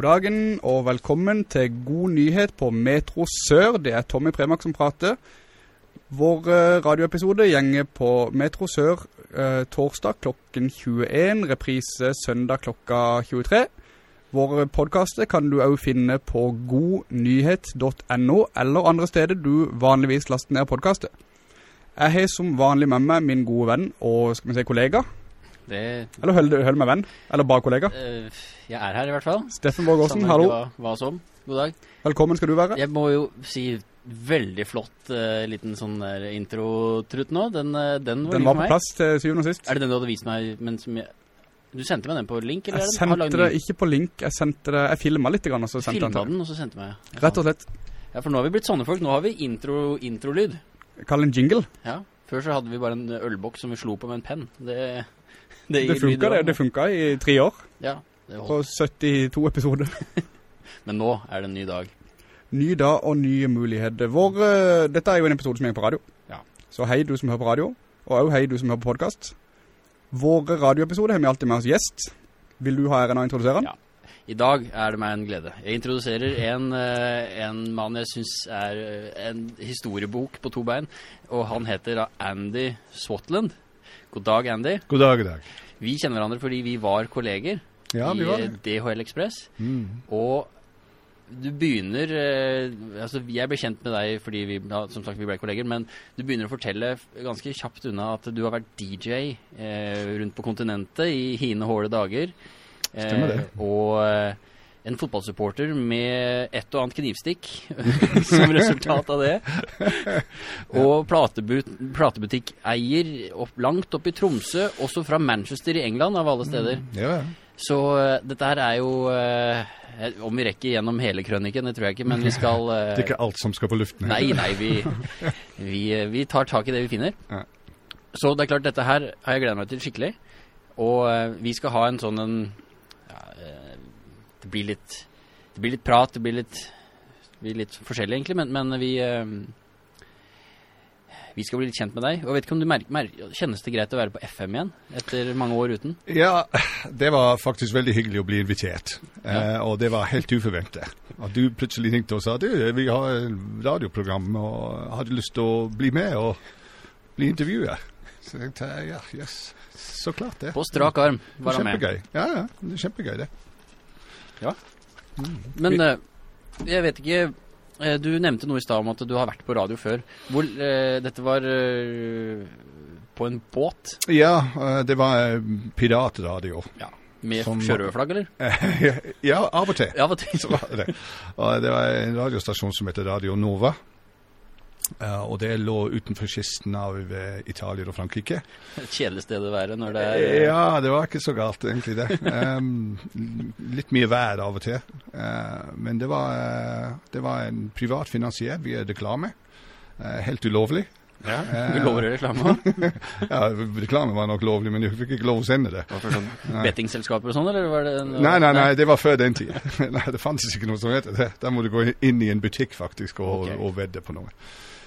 God dagen og velkommen til God nyhet på Metro Sør. Det er Tommy Premak som prater. Vår eh, radioepisode gjenger på Metro Sør eh, torsdag klokken 21, reprise søndag klokka 23. Våre podkaster kan du òg finne på godnyhet.no eller andre steder du vanligvis laster ned podkaster. Jeg har som vanlig med meg min gode venn og skal vi si kollega. Det, Eller hold, du meg venn, eller bare kollega. eh, jeg er her i hvert fall. Steffen Borg Aasen, hallo. Hva, hva som. God dag. Velkommen skal du være. Jeg må jo si veldig flott uh, liten sånn intro-trutt nå. Den, uh, den var Den var på plass til syvende og sist. Er det den du hadde vist meg, men som jeg... Du sendte meg den på link, eller Jeg sendte det ikke på link, jeg sendte det, jeg filmet litt grann, og så sendte jeg den den, og så sendte meg. deg. Rett og slett, Ja, for nå har vi blitt sånne folk. Nå har vi intro, introlyd. kall en jingle. Ja. Før så hadde vi bare en ølboks som vi slo på med en penn. Det, det, Det funket det, det funket i tre år, Ja, på 72 episoder. Men nå er det en ny dag. Ny dag og nye muligheter. Vår, uh, dette er jo en episode som er på radio. Ja. Så hei du som hører på radio, og også hei du som hører på podcast. Våre radioepisoder har vi alltid med oss gjest. Vil du ha æren av å introdusere den? Ja. I dag er det meg en glede. Jeg introduserer en, eh, en mann jeg synes er eh, en historiebok på to bein, og han heter Andy Swatland. God dag, Andy. God dag, god dag. Vi kjenner hverandre fordi vi var kolleger Ja, vi i var. DHL Express, Mm. og du begynner, eh, altså jeg ble kjent med deg fordi vi, som sagt, vi ble kolleger, men du begynner å fortelle ganske kjapt unna at du har vært DJ eh, rundt på kontinentet i hine håle dager. Eh, Stemmer det. Og eh, en fotballsupporter med et og annet knivstikk som resultat av det. og platebut, platebutikk-eier opp, langt opp i Tromsø, også fra Manchester i England, av alle steder. Ja, ja. Så eh, dette her er jo eh, Om vi rekker gjennom hele krøniken, det tror jeg ikke, men vi skal eh, Det er ikke alt som skal på luften. Nei, nei, vi, vi, eh, vi tar tak i det vi finner. Ja. Så det er klart, dette her har jeg gledet meg til skikkelig. Og eh, vi skal ha en sånn en ja, eh, Det blir litt Det blir litt prat, det blir litt, det blir litt forskjellig egentlig, men, men vi vi skal bli litt kjent med deg. Og vet ikke om du merker, Kjennes det greit å være på FM igjen etter mange år uten? Ja, det var faktisk veldig hyggelig å bli invitert. Eh, og det var helt uforventet. At du plutselig ringte og sa du, vi har et radioprogram og hadde lyst til å bli med og bli intervjuet. Så jeg tenkte ja, yes, så klart det. På strak arm var han med. kjempegøy. Ja, ja, det er kjempegøy det. Men uh, jeg vet ikke Du nevnte noe i stad om at du har vært på radio før. Hvor, eh, dette var eh, på en båt Ja, eh, det var piratradio. Ja. med Som- sjørøverflagg, eller? ja, av og til. Av og til. Det. Og det var en radiostasjon som heter Radio Nova. Eh, og det lå utenfor kysten av uh, Italia og Frankrike. Et kjedelig sted å være når det er uh... Ja, det var ikke så galt egentlig det. Um, litt mye vær av og til. Eh, men det var, det var en privat finansier via reklame. Helt ulovlig. ja, Du lover reklame òg? Ja, reklame var nok lovlig, men du fikk ikke lov å sende det. For sånn bettingselskaper og sånn, eller var det noe... Nei, nei, nei, det var før den tid. nei, det fantes ikke noe som heter det. Der må du gå inn i en butikk faktisk og, okay. og vedde på noe.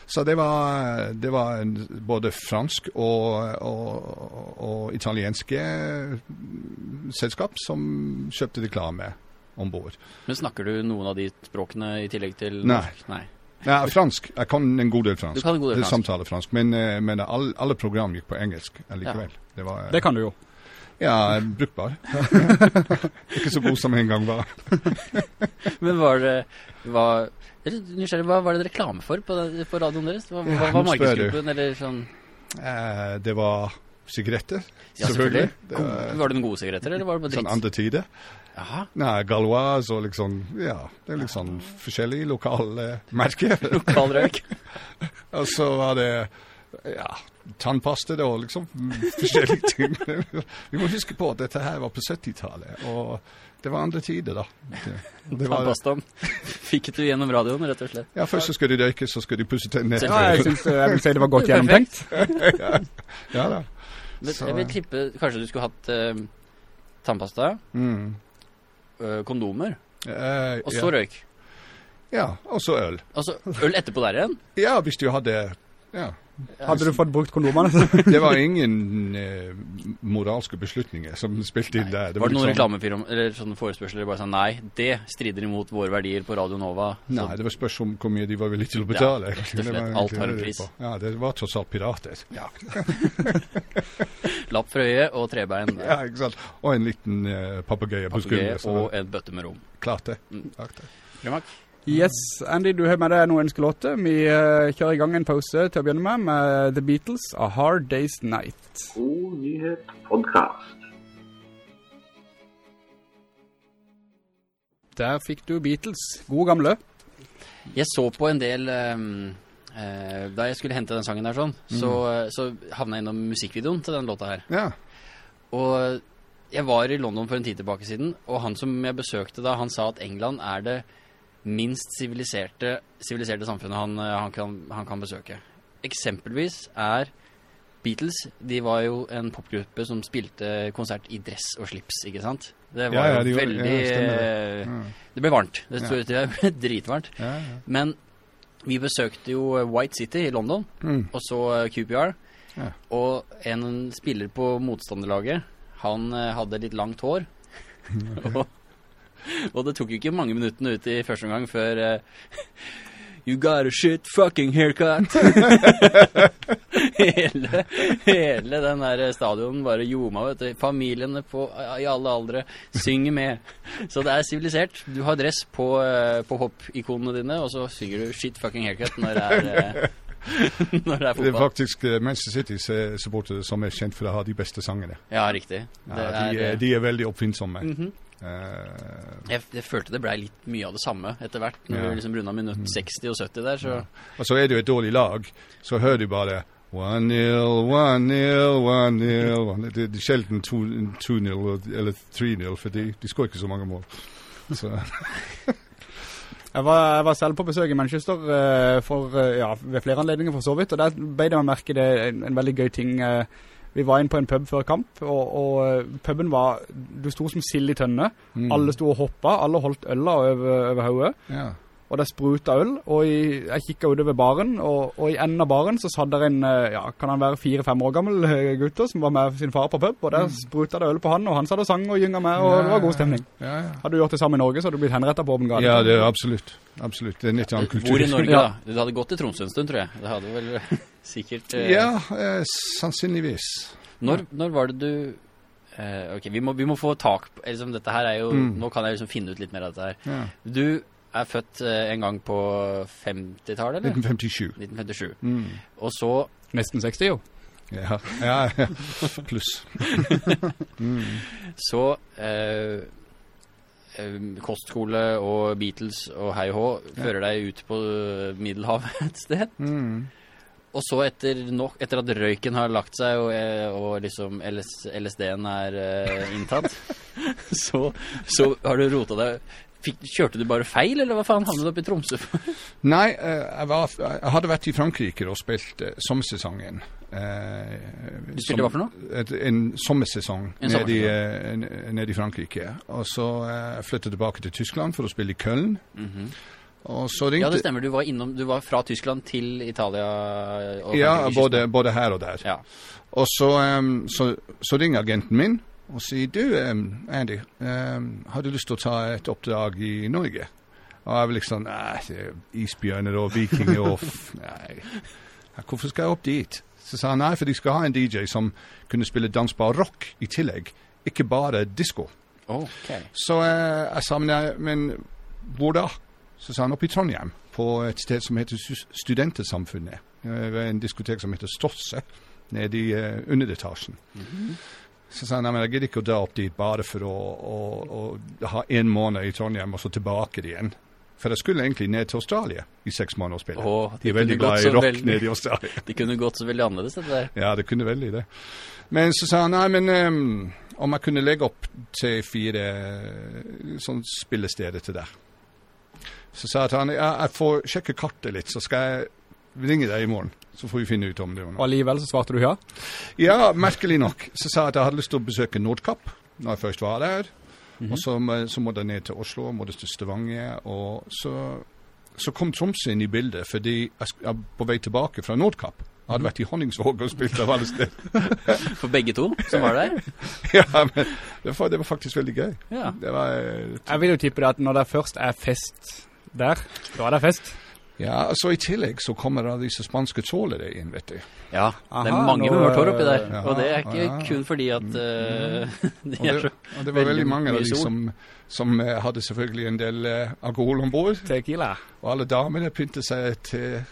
Så det var, det var både fransk og, og, og italienske selskap som kjøpte reklame ombord. Men snakker du noen av de språkene i tillegg til norsk? Nei. Nei, fransk. Jeg kan en god del fransk. Du kan en god del fransk. Samtale fransk. Men, eh, men alle, alle program gikk på engelsk likevel. Det var Det kan du jo. Ja, brukbar. ikke så god som en gang var. Men var det var, er nysgjerrig, hva var det reklame for på, på radioen deres? Hva, hva var markedsgruppen, eller sånn? Eh, det var sigaretter, Ja, selvfølgelig. selvfølgelig. Var var det noen gode sigaretter, eller var det bare sånn andre tider. Jaha, Nei, Galois og liksom, ja, det er litt sånn forskjellige lokale merker. lokal røyk. og så var det, ja, tannpasta da, liksom, forskjellige ting. Vi må huske på at dette her var på 70-tallet, og det var andre tider da. Det, det Tannpastaen fikk du gjennom radioen, rett og slett. ja, først så skal de røyke, så skal de pusse tennene. Ja, jeg synes, eh, jeg vil si det var godt gjennomtenkt. Ja da. Men Så- jeg vil tippe kanskje du skulle hatt uh, tannpasta, Mm. uh, kondomer, uh, og så ja. røyk. Ja, og så øl. Altså, øl etterpå der igjen? Ja, hvis du hadde Ja. Hadde du fått brukt kondomene? Det var ingen eh, moralske beslutninger som spilte inn der. Var det noen sånn... reklamefilm eller sånne forespørsler bare sa Nei, det strider imot våre verdier på Radio Nova. Så, Nei, det var spørs om hvor mye de var villige til å betale. Ja, rett og Det var slett. egentlig Alt har en pris. Ja, det var tross alt pirater. Ja, lapp for øyet og trebein. ja ikke sant. Og en liten eh, papegøye på skulderen. og en bøtte med rom. Klart det. Mm. Klart det. Yes, Andy, du har med deg noen ønskelåter. Vi uh, kjører i gang en pause til å begynne med, med The Beatles, A Hard Day's Night. God nyhet podcast. Der fikk du Beatles. God gamle. Jeg så på en del Um, uh, Da jeg skulle hente den sangen der sånn, så, så havna jeg innom musikkvideoen til den låta her. Ja. Og jeg var i London for en tid tilbake siden, og han som jeg besøkte da, han sa at England er det minst siviliserte, samfunnet han, eh, han, kan, han kan besøke. Eksempelvis er Beatles, de var jo en popgruppe som spilte konsert i dress og slips, ikke sant? Det var Ja, ja, jo de veldig... ja, det. eh, Ja. Det ble varmt. Det, stod- det ble dritvarmt. Men vi besøkte jo White City i London, Mm. og så QPR. Ja. Og en spiller på motstanderlaget, han eh, hadde litt langt hår. og, og det tok jo ikke mange minuttene ut i første omgang før uh, You got a shit fucking haircut. hele, hele den der stadionen bare ljoma, vet du. Familiene på, i alle aldre synger med. Så det er sivilisert. Du har dress på, eh, på hoppikonene dine, og så synger du shit fucking haircut når det er, eh, når det er Det er faktisk Manchester City-supportere som er kjent for å ha de beste sangene. Ja, riktig. Ja, de, er, de er veldig oppfinnsomme. Mhm. Eh, jeg, jeg følte det blei litt mye av det samme etter hvert. Når Ja. vi liksom runda minutt 60 og 70 der, så og så er det jo et dårlig lag, så hører du bare 1-0, 1-0, 1-0 Det er sjelden 2-0 eller 3-0, for de, de skårer ikke så mange mål. Så, Jeg var, jeg var selv på besøk i Manchester uh, for, uh, ja, ved flere anledninger for så vidt, og der ble det meg merke det en, en veldig gøy ting. eh, vi var inn på en pub før kamp, og, og eh, puben var, du sto som sild i tønne. mm. Alle sto og hoppa, alle holdt øla over, over hodet, Ja. og det spruta øl, og i, jeg kikket utover baren, og, og i enden av baren så satt der en, eh, ja, kan han være fire-fem år gammel eh, gutter som var med sin far på pub, og der spruta det øl på han, og han satt og sang og gynga med, og det var god stemning. Ja, ja. Hadde du gjort det samme i Norge, så hadde du blitt henrettet på åpen gate. ja, det er absolutt. Absolutt. Det er en litt annen kultur. Hvor i Norge, da? Du hadde gått til Tromsø en stund, tror jeg. Det hadde vel sikkert eh, Ja, eh, sannsynligvis. Når, når var det du eh, Ok, vi må, vi må få tak på liksom, Dette her er jo Mm. Nå kan jeg liksom finne ut litt mer av dette her. Ja. Du er født eh, en gang på 50-tallet, eller? 1957. 1957. Mm. Og så Nesten 60 jo. Ja, ja, ja. pluss. mm. Så eh, eh, kostskole og Beatles og hei og hå fører deg ut på Middelhavet et sted. Mm. Og så etter, nok, etter at røyken har lagt seg og, eh, og liksom LS, LSD-en er uh, inntatt, så, så har du rota deg Fikk, Kjørte du bare feil, eller hva faen havnet du opp i Tromsø for? Nei, eh, jeg, var, jeg hadde vært i Frankrike og spilt sommersesongen. Eh, Du spilte hva for noe? Et, en sommersesong En n- nede i Frankrike. Og så eh, flyttet jeg tilbake til Tyskland for å spille i Köln. Ringte Ja, det stemmer. Du var, innom, du var fra Tyskland til Italia Ja, både, både her og der. Ja. Og så, um, så, så ringer agenten min og sier du, um, Andy, um, har du lyst til å ta et oppdrag i Norge? Og jeg var liksom Nei, er isbjørner og vikinger og Nei, hvorfor skal jeg opp dit? Så sa han nei, for de skal ha en DJ som kunne spille dansbar rock i tillegg, ikke bare disko. Okay. Så uh, jeg sa, men, men hvor da? Så sa han oppe i Trondheim, på et sted som heter Studentesamfunnet. Ved en diskotek som heter Stosse, nede i eh, underetasjen. Så sa han, at jeg gidder ikke å dra opp dit bare for å, å, å ha en måned i Trondheim, og så tilbake igjen. For jeg skulle egentlig ned til Australia i seks måneder og spille. Åh, De er veldig glad i rock veldig- nede i Australia. Det kunne gått så veldig annerledes, dette der. Ja, det kunne veldig det. Men så sa han, nei, men um, om jeg kunne legge opp til fire eh, sånn spillesteder til deg. Så sa jeg til han, ja, jeg får sjekke kartet litt, så skal jeg ringe deg i morgen. Så får vi finne ut om det Og allikevel så svarte du ja. Ja, merkelig nok. Så sa jeg at jeg hadde lyst til å besøke Nordkapp når jeg først var der. Og så, så måtte jeg ned til Oslo, måtte til Stavanger, og så så kom Tromsø inn i bildet fordi jeg jeg på vei tilbake fra Nordkapp. Jeg hadde vært i Honningsvåg og spilt av alle steder. For begge to som var der? ja, men det var, det var faktisk veldig gøy. Ja. Det var, eh, Jeg vil jo tippe det at når det først er fest der, da er det fest. ja, altså I tillegg så kommer da disse spanske trålere inn, vet du. Ja, det er mange nå, med mørkt hår oppi der. ja, og det er ikke ja. kun fordi at uh, de Og er det, så og det var veldig mange av de som, som eh, hadde selvfølgelig en del uh, alkohol om bord. Tequila. Og alle damene pyntet seg til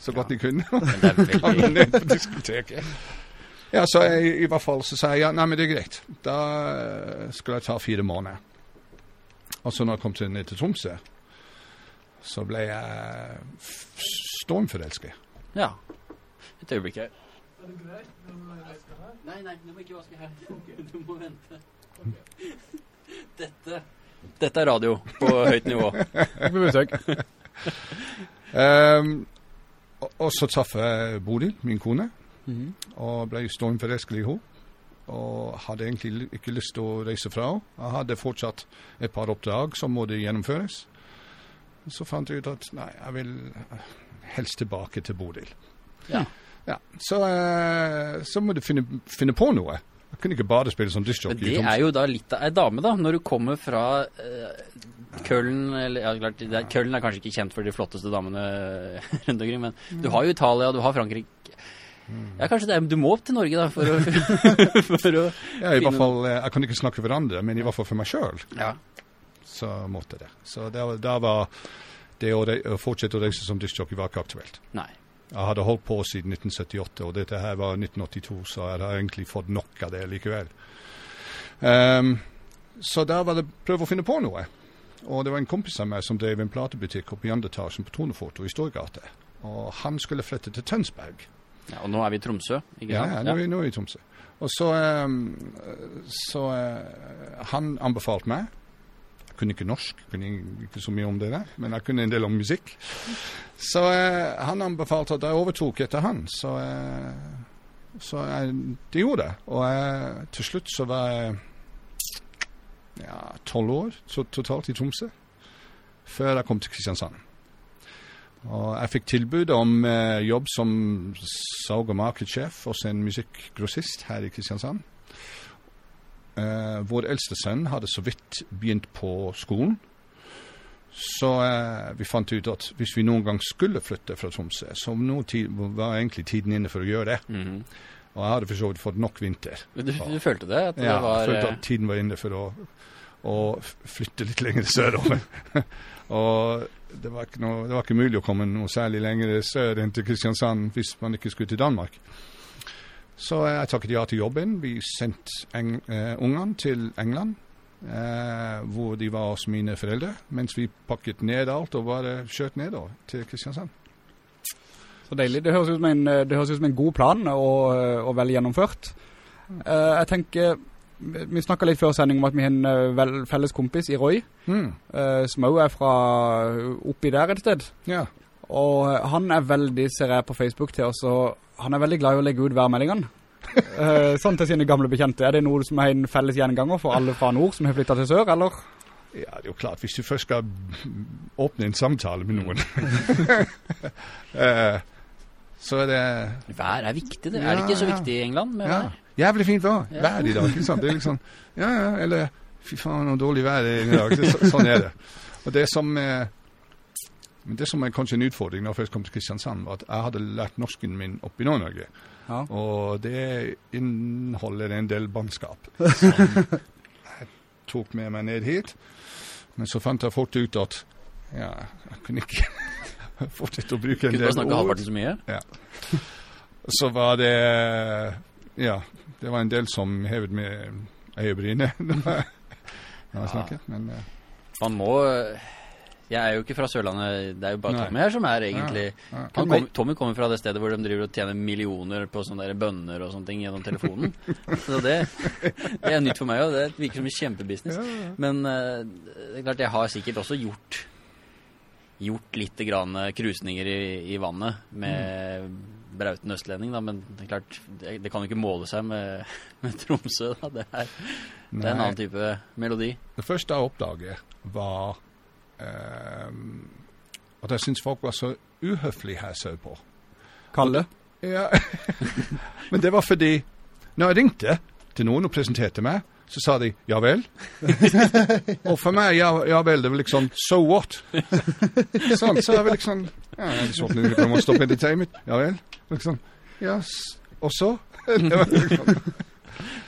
så godt de kunne. Men det er veldig ned på diskoteket. Ja, så jeg, i hvert fall så sa jeg ja, nei, men det er greit. Da skal jeg ta fire måneder. Og så når jeg kom til, ned til Tromsø, så ble jeg stormforelsket. Ja. Et øyeblikk her. Nei, nei, du må ikke vaske her. Du må vente. Dette Dette er radio på høyt nivå. På besøk. um, og, og så traff jeg Bodil, min kone, Mhm. og ble stormforelsket i henne. Og hadde egentlig ikke lyst til å reise fra henne. Jeg hadde fortsatt et par oppdrag som måtte gjennomføres. Så fant jeg ut at nei, jeg vil eh, helst tilbake til Bodil. Ja. Ja, så, eh, så må du finne, finne på noe. Jeg kunne ikke bare spille som Men det er jo da litt av ei dame, da. Når du kommer fra eh, Køln eller ja, klart, det er, Køln er kanskje ikke kjent for de flotteste damene rundt omkring, men du har jo Italia, du har Frankrike. Ja, kanskje det er, Du må opp til Norge, da, for å, for å Ja, i hvert fall, eh, Jeg kan ikke snakke for andre, men i hvert fall for meg sjøl. Ja. Så måtte det. Så da, var det å, å fortsette å reise som diskjockey var ikke aktuelt. Nei. Jeg hadde holdt på siden 1978, og dette her var 1982, så jeg har egentlig fått nok av det likevel. Um, så da var det prøve å finne på noe. Og det var en kompis av meg som drev en platebutikk oppe i andre etasjen på Tonefoto i Storgata. Og han skulle flytte til Tønsberg. Ja, og nå er vi i Tromsø, ikke Ja, sant? ja, nå, er- nå er vi i Tromsø. Og så, um, så uh, han anbefalte meg kunne ikke norsk, kunne ikke så mye om det der, men jeg kunne en del om musikk. Så eh, han anbefalte at jeg overtok etter han, så, eh, så jeg, det gjorde jeg. Og eh, til slutt så var jeg ja, tolv år så, totalt i Tromsø, før jeg kom til Kristiansand. Og jeg fikk tilbud om eh, jobb som salg- og markedssjef hos en musikkgrossist her i Kristiansand. Eh, vår eldste sønn hadde så vidt begynt på skolen. Så eh, vi fant ut at hvis vi noen gang skulle flytte fra Tromsø, så nå var egentlig tiden inne for å gjøre det. Mhm. Og jeg hadde for så vidt fått nok vinter. Du, du følte det? At det Ja, var jeg følte eh, at tiden var inne for å, å flytte litt lenger sørover. og det var, ikke noe, det var ikke mulig å komme noe særlig lenger sør enn til Kristiansand hvis man ikke skulle til Danmark. Så jeg takket ja til jobben. Vi sendte eng, eh, ungene til England, eh, hvor de var hos mine foreldre, mens vi pakket ned alt og bare skjøt nedover til Kristiansand. Så deilig. Det høres ut som en, eh, ut som en god plan og, og vel gjennomført. Eh, jeg tenker, vi snakka litt før sending om at vi har en eh, felles kompis i Roy, Mm. som òg er fra oppi der et sted. Ja. Og eh, han er veldig, ser jeg på Facebook til oss, og han er veldig glad i å legge ut værmeldingene. uh, sånn til sine gamle bekjente. Er det noe som er en felles gjenganger for alle fra nord som har flyttet til sør, eller? Ja, det er jo klart, hvis du først skal åpne en samtale med noen, uh, så er det Vær er viktig, det. Er det ikke så Ja, ja. viktig i England med ja, vær? jævlig fint vær, Ja. vær i dag. Ikke sant? Det er liksom, ja, ja, eller fy faen, noe dårlig vær i dag. Så, sånn er det. Og det som, eh, men det som er kanskje en utfordring når jeg først kom til Kristiansand, var at jeg hadde lært norsken min oppe i Nord-Norge. Ja. Og det inneholder en del bannskap som jeg tok med meg ned hit. Men så fant jeg fort ut at ja, jeg kunne ikke fortsette å bruke en Kunne bare del snakke ord. halvparten så mye? Ja. Så var det Ja, det var en del som hevet med øyebrynet når jeg snakket, men eh, Man må Jeg er jo ikke fra Sørlandet, det er jo bare Nei. Tommy her som er egentlig ja. han kom, Tommy kommer fra det stedet hvor de driver og tjener millioner på sånne der bønner og sånne ting gjennom telefonen. Så det, det er nytt for meg òg. Det virker som en kjempebusiness. Men uh, det er klart, jeg har sikkert også gjort gjort litt grann krusninger i, i vannet med brauten østlending, da, men det klart, det, det kan jo ikke måle seg med, med Tromsø. Da. Det, er, det er en annen type melodi. Det første jeg oppdaget var ehm, at jeg syns folk var så uhøflige her sørpå. Kalle. Ja. Men det var fordi når jeg ringte til noen og presenterte meg, så sa de ja vel. og for meg, ja, ja vel, det var liksom so what? sånn, så er vi liksom ja, jeg så nu jeg må stoppe entertainment. Ja vel. Liksom, ja, og så? Liksom,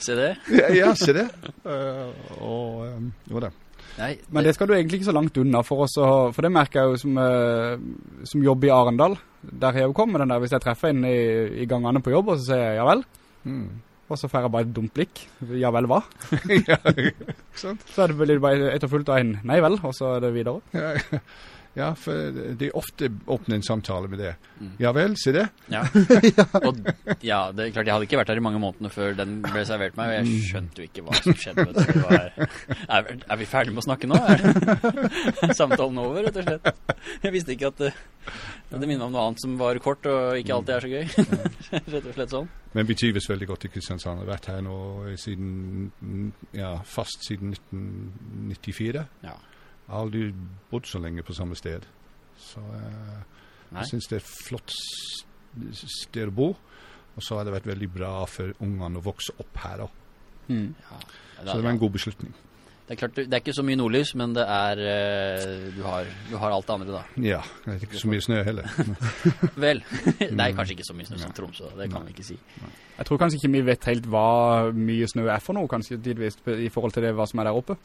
Se det. ja, ja, se det. Uh, og um, jo da. Nei, Men det skal du egentlig ikke så langt unna for oss, for det merker jeg jo som, uh, som jobb i Arendal. Der har jeg jo kommet den der, hvis jeg treffer en i, i gangene på jobb, og så sier jeg ja vel. Mm. Og så får jeg bare et dumt blikk. Ja vel, hva? ja. Så er det bare etterfulgt av en nei vel, og så er det videre. Ja, ja, for det er ofte åpner en samtale med det. Mm. Ja vel, se det. Ja. Og ja, det er klart, jeg hadde ikke vært her i mange månedene før den ble servert meg, og jeg skjønte jo ikke hva som skjedde. Er, er vi ferdige med å snakke nå? Er samtalen over, rett og slett? Jeg visste ikke at det, det minner om noe annet som var kort og ikke alltid er så gøy. Rett og slett sånn. Men vi trives veldig godt i Kristiansand. Jeg har vært her nå siden, mm, ja, fast siden 1994. Ja. Jeg har aldri bodd så lenge på samme sted. Så eh, jeg synes det er et flott sted å bo. Og så har det vært veldig bra for ungene å vokse opp her òg. Mm. Ja. Så det var en god beslutning. Det er klart, det er ikke så mye nordlys, men det er eh, Du har, du har alt det andre, da. Ja. Det er ikke så mye snø heller. Vel. Det er kanskje ikke så mye snø som Tromsø, det kan vi ikke si. Jeg tror kanskje ikke vi vet helt hva mye snø er for noe, kanskje tidvis, i forhold til det hva som er der oppe.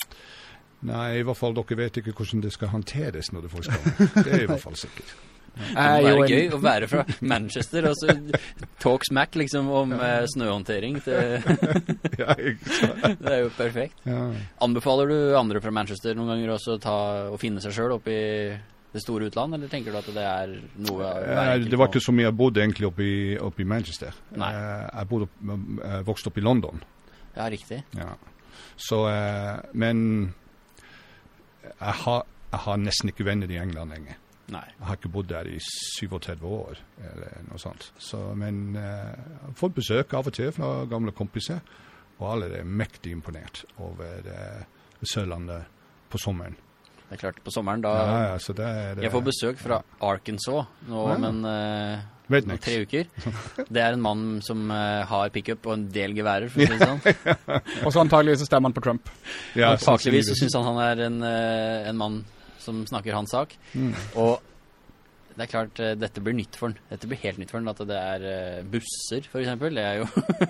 Nei, i hvert fall dere vet ikke hvordan det skal håndteres når det først kommer. Det er i hvert fall sikkert. Det er må jo være en- gøy å være fra Manchester og så talk smack liksom om ja. snøhåndtering. Det, Ja, ikke sant? det er jo perfekt. Anbefaler du andre fra Manchester noen ganger også ta, å finne seg sjøl oppe i det store utland, eller tenker du at det er noe Eh, Det var ikke så mye jeg bodde egentlig oppe i, oppe i Manchester. Nei. Eh, Jeg bodde, opp- eh, vokste opp i London. Ja, riktig. Ja. Så, eh, men jeg har, jeg har nesten ikke venner i England lenger. Nei. Jeg har ikke bodd der i 37 år, eller noe sånt. Så, men jeg har fått besøk av og til fra gamle kompiser, og alle er mektig imponert over uh, Sørlandet på sommeren. Det er klart, på sommeren da Ja, ja, så det er det. Jeg får besøk fra Arkansas nå Ja. om en Rednecks. tre uker. Det er en mann som uh, har pickup og en del geværer, for å si det sånn. Og så antageligvis så stemmer han på Trump. Ja, Og Fakeligvis så synes syns han han er en, uh, en mann som snakker hans sak. Mm. Og det er klart, dette blir nytt for han. Dette blir helt nytt for han, at det er busser, for eksempel. Det er jo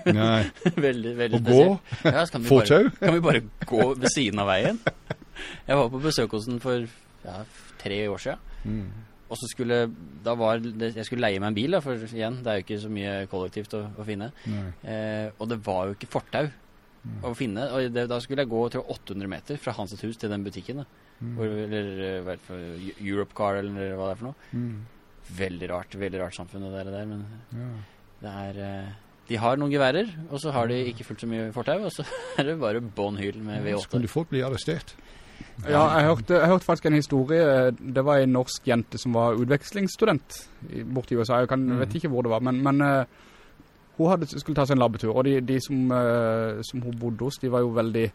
veldig, veldig, veldig Å gå? Ja, kan vi, Få bare, tau? kan vi bare gå ved siden av veien? Jeg var på besøk hos den for ja, tre år siden. Mm. Og så skulle, da var det, jeg skulle leie meg en bil, da, for igjen, det er jo ikke så mye kollektivt å, å finne. Eh, og det var jo ikke fortau Mm. å finne. Og det, da skulle jeg gå tror, 800 meter fra hans hus til den butikken. Da. Mm. Hvor, eller eh, hva Europe Car, eller hva det er for noe. Mm. Veldig rart, veldig rart samfunn det der, men Ja. det er eh, De har noen geværer, og så har de ikke fullt så mye fortau, og så er det bare bånn hyl med Så kan V8. du folk bli arrestert. Ja, jeg hørte, jeg hørte faktisk en historie. Det var en norsk jente som var utvekslingsstudent i- borte i USA. Jeg kan, Mm. vet ikke hvor det var, men, men eh, hun hadde, skulle ta seg en labbetur, og de, de som, eh, som hun bodde hos, de var jo veldig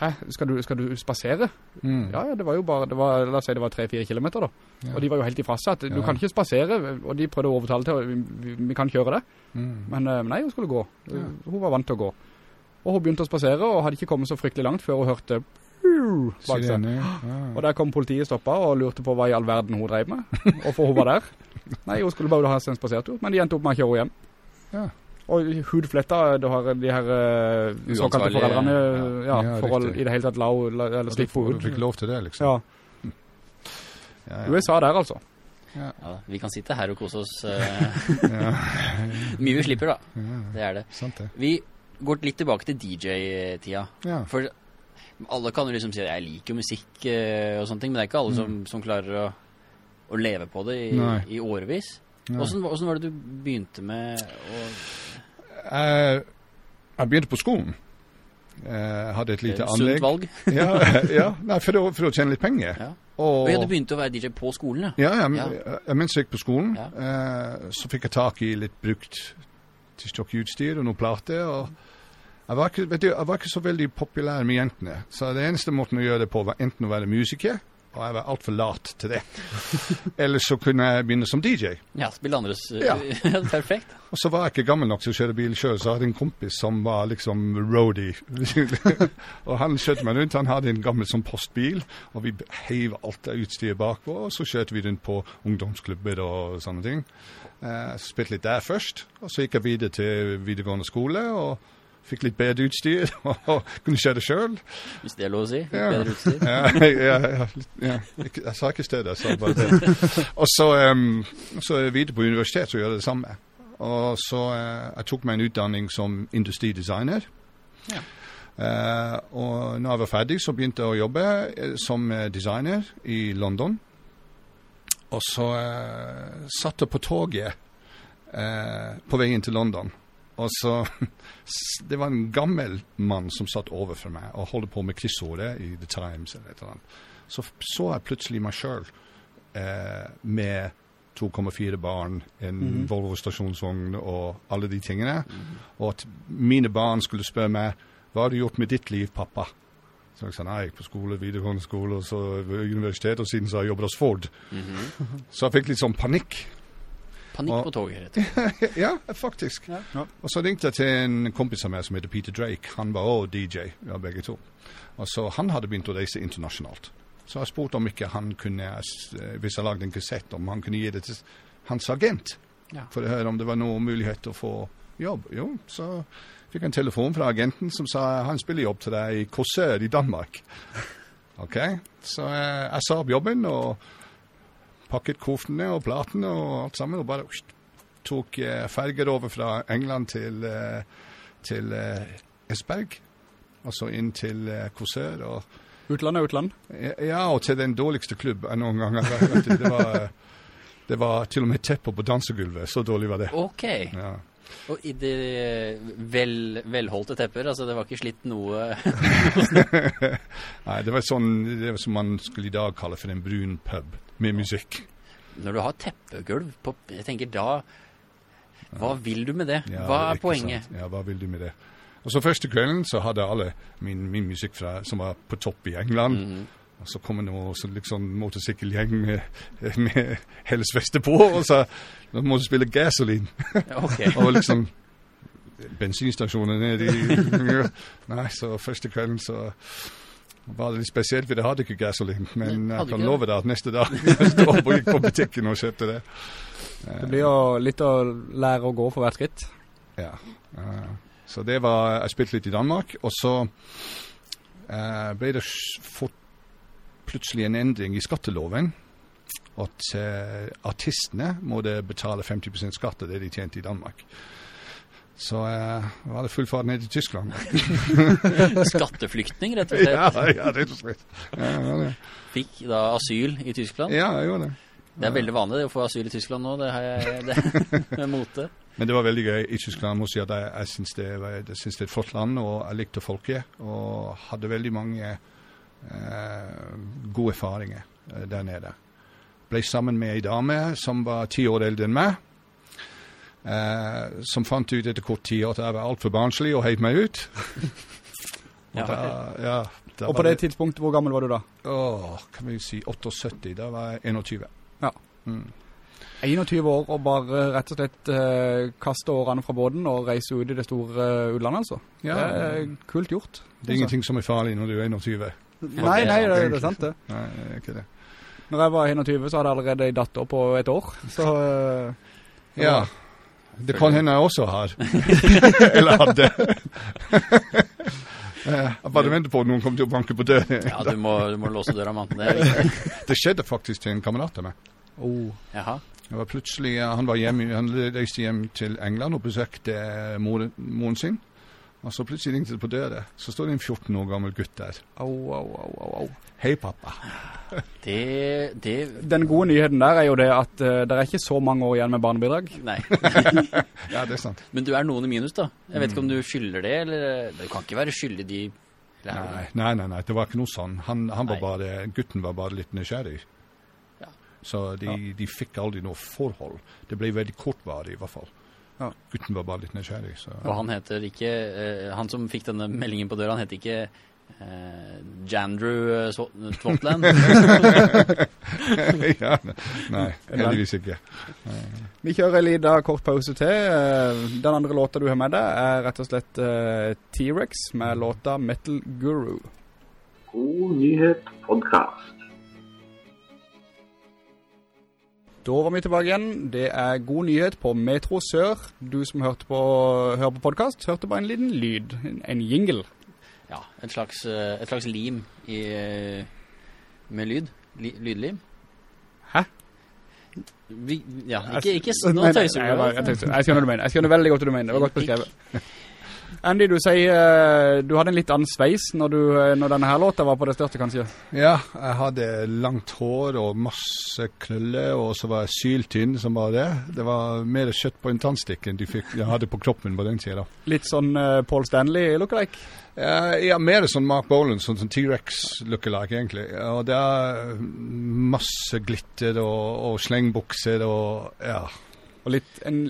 Hæ, skal du, skal du spasere? Mm. Ja, ja, det var jo bare, det var, la oss si det var 3-4 kilometer da. Ja. Og de var jo helt ifra seg at du Ja. kan ikke spasere, og de prøvde å overtale til, vi, vi, vi kan kjøre det. Mm. Men eh, nei, hun skulle gå. Ja. Hun var vant til å gå. Og hun begynte å spasere, og hadde ikke kommet så fryktelig langt før hun hørte bak seg. Ja. Og der kom politiet stoppa og lurte på hva i all verden hun drev med. og for hun var der. Nei, hun skulle bare ha seg en spasertur, men de endte opp med å kjøre henne hjem. Ja. Og hudfletta, du har de her uh, såkalte foreldrene, ja, ja. Ja, forhold i det hele tatt la, la eller og henne du fikk lov til det, liksom? Ja, Ja, ja. USA der altså. Ja, vi kan sitte her og kose oss. eh, ja. mye vi slipper, da. ja. Det er det. Sant det. Vi går litt tilbake til DJ-tida. Ja. For alle kan jo liksom si at jeg liker jo musikk eh, og sånne ting, men det er ikke alle som, som klarer å, å leve på det i, i årevis. Hvordan, hvordan var det du begynte med å Jeg, jeg begynte på skolen. Jeg hadde et lite anlegg. Sunt valg? ja, ja. Nei, for, å, for å tjene litt penger. Ja. Og, Og ja, du begynte å være DJ på skolen, ja? ja, jeg, jeg- mens jeg gikk på skolen, eh, så fikk jeg tak i litt brukt tilstokkeutstyr og noen plater. og jeg var, ikke, du, jeg var ikke så veldig populær med jentene. Så det eneste måten å gjøre det på var enten å være musiker og jeg var altfor lat til det. Eller så kunne jeg begynne som DJ. Ja, spille andres eh, Ja. Perfekt. Og så var jeg ikke gammel nok til å kjøre bil sjøl, så jeg hadde en kompis som var liksom roadie. og han kjørte meg rundt. Han hadde en gammel sånn postbil, og vi heiv alt av utstyret bakpå. Og så kjørte vi rundt på ungdomsklubber og sånne ting. Uh, spilte litt der først, og så gikk jeg videre til videregående skole. og Fikk litt bedre utstyr og kunne kjøre sjøl. Hvis det er lov å si. Litt Ja. bedre utstyr. Ja, ja, ja, Jeg sa ikke stedet, jeg sa bare det. Og så, um, så er jeg videre på universitet så gjør jeg det samme. Og så uh, jeg tok meg en utdanning som industridesigner. Ja. Uh, og når jeg var ferdig, så begynte jeg å jobbe uh, som designer i London. Og så uh, satt jeg på toget eh, på veien til London. Og så Det var en gammel mann som satt overfor meg og holdt på med kryssordet i The Times eller et eller annet. Så så jeg plutselig meg sjøl eh, med 2,4 barn, en Volvo stasjonsvogn og alle de tingene. Og at mine barn skulle spørre meg hva har du gjort med ditt liv, pappa? Så jeg sa nei, jeg gikk på skole, videregående skole og så universitet, og siden så har jeg jobbet hos Ford. Så jeg fikk litt sånn panikk. Panikk på toget, rett og slett. Ja, faktisk. Og så ringte jeg til en kompis av meg som heter Peter Drake. Han var også DJ, ja, begge to. Og så Han hadde begynt å reise internasjonalt. Så jeg spurte om ikke han kunne, eh, hvis jeg lagde en kassett, om han kunne gi det til hans agent. Ja. For å høre om det var noen mulighet til å få jobb. Jo, så fikk jeg en telefon fra agenten som sa han spiller jobb til deg i Korsør i Danmark. OK, så jeg, jeg sa opp jobben og pakket koftene og platene og alt sammen, og bare usk, tok eh, ferger over fra England til, eh, til eh, Esberg, og så inn til Korsør, og Utland er utland. ja, og til den dårligste klubb jeg noen gang har vært i. Det var, det var til og med tepper på dansegulvet, så dårlig var det. Ok. Ja. Og i det vel, velholdte tepper, altså det var ikke slitt noe Nei, det var sånn det var som man skulle i dag kalle for en brun pub med musikk. Når du har teppegulv på Jeg tenker da Hva vil du med det? Ja, Hva er poenget? sant. Ja, hva vil du med det? Og så første kvelden så hadde alle min, min musikk fra, som var på topp i England. Mhm. Og så kommer det så liksom motorsykkelgjeng med, med helsvester på, og så må du spille gasolin. Okay. Og liksom bensinstasjonene de, Nei, så første kvelden så var det litt spesielt, for det hadde ikke gasolin. Men jeg kan love deg at neste dag jeg sto og gikk på butikken og kjøpte det. Det blir jo litt å lære å gå for hvert skritt. Ja. eh, så det var Jeg spilte litt i Danmark, og så eh, ble det fort plutselig en endring i skatteloven. At eh, artistene måtte betale 50 skatt av det de tjente i Danmark. Så eh, var det full fart ned til Tyskland. Skatteflyktning, rett og slett. ja, ja, rett og slett. Ja. Fikk da asyl i Tyskland. ja, jeg gjorde det. Det er veldig vanlig å få asyl i Tyskland nå. Det, har jeg, det med mote. Men det var veldig gøy i Tyskland. Jeg må si at jeg, jeg syns det, det er et flott land, og jeg likte folket. Og hadde veldig mange eh, gode erfaringer eh, der nede. Ble sammen med ei dame som var ti år eldre enn meg. Eh, som fant ut etter kort tid at jeg var altfor barnslig og heiv meg ut. Og, Ja, da, ja, da Og på det tidspunktet, hvor gammel var du da? Åh, kan vi si 78. Da var jeg 21. Ja. Mm. 21 år og bare rett og slett eh, kaste årene fra båten og reise ut i det store eh, utlandet, altså. Ja, Det er kult gjort. det er ingenting som er farlig når du er 21. Nei, nei, det, det er sant det. Nei, det er ikke det. Når jeg var 21, så hadde jeg allerede ei datter på et år. Så eh, Ja. Det kan hende jeg også har. Eller hadde. Jeg bare venter på at noen kommer til å banke på døren. Ja, du må, du må låse døra, mann. Det. Det skjedde faktisk til en kamerat av meg. oh. Jaha. Var plutselig, Han var hjemme, han reiste hjem til England og besøkte moren, moren sin. Og så plutselig ringte det på døra. Så står det en 14 år gammel gutt der. Au, au, au, au, au. Hei, pappa. Det, det Den gode nyheten der er jo det at uh, det er ikke så mange år igjen med barnebidrag. Nei. Ja, det er sant. Men du er noen i minus, da. Jeg vet ikke om du skylder det, eller Du kan ikke være skyldig de Nei, nei, nei, nei, det var ikke noe sånn. Han, han var bare, gutten var bare litt nysgjerrig. Ja. Så de, de fikk aldri noe forhold. Det ble veldig kortvarig i hvert fall. Ja. Var bare litt nysgjerrig. Så. Og han heter ikke uh, Han som fikk denne meldingen på døra, han heter ikke uh, Jandrew uh, Swa- ja, nei, heldigvis ikke. Vi kjører en liten kort pause til. Eh, Den andre låta du har med deg er rett og slett eh, T-Rex med låta Metal Guru. God nyhet podkast. Da var vi tilbake igjen. Det er god nyhet på Metro Sør. Du som hørte på, hører på podcast, hørte bare en liten lyd, en, en jingle. ja, et slags, eh, et slags lim i, eh, med lyd. Li, lydlim. Hæ? Vi, ja, ikke, ikke Nå tøyser du. jeg, jeg, jeg skjønner hva du mener. Jeg skjønner veldig godt hva du mener. Det var godt beskrevet. Andy, du sier eh, du hadde en litt annen sveis når, du, eh, når denne her låta var på det største, kanskje. Ja, jeg hadde langt hår og masse krøller, og så var jeg syltynn som bare det. Det var mer kjøtt på en tannstikk enn du fikk, jeg hadde på kroppen på den tida. Litt sånn uh, Paul Stanley lookalike. Ja, ja, mer sånn Mark Boland, sånn sånn T-Rex lookalike, egentlig. Og det er masse glitter og, og slengbukser og ja. Og litt en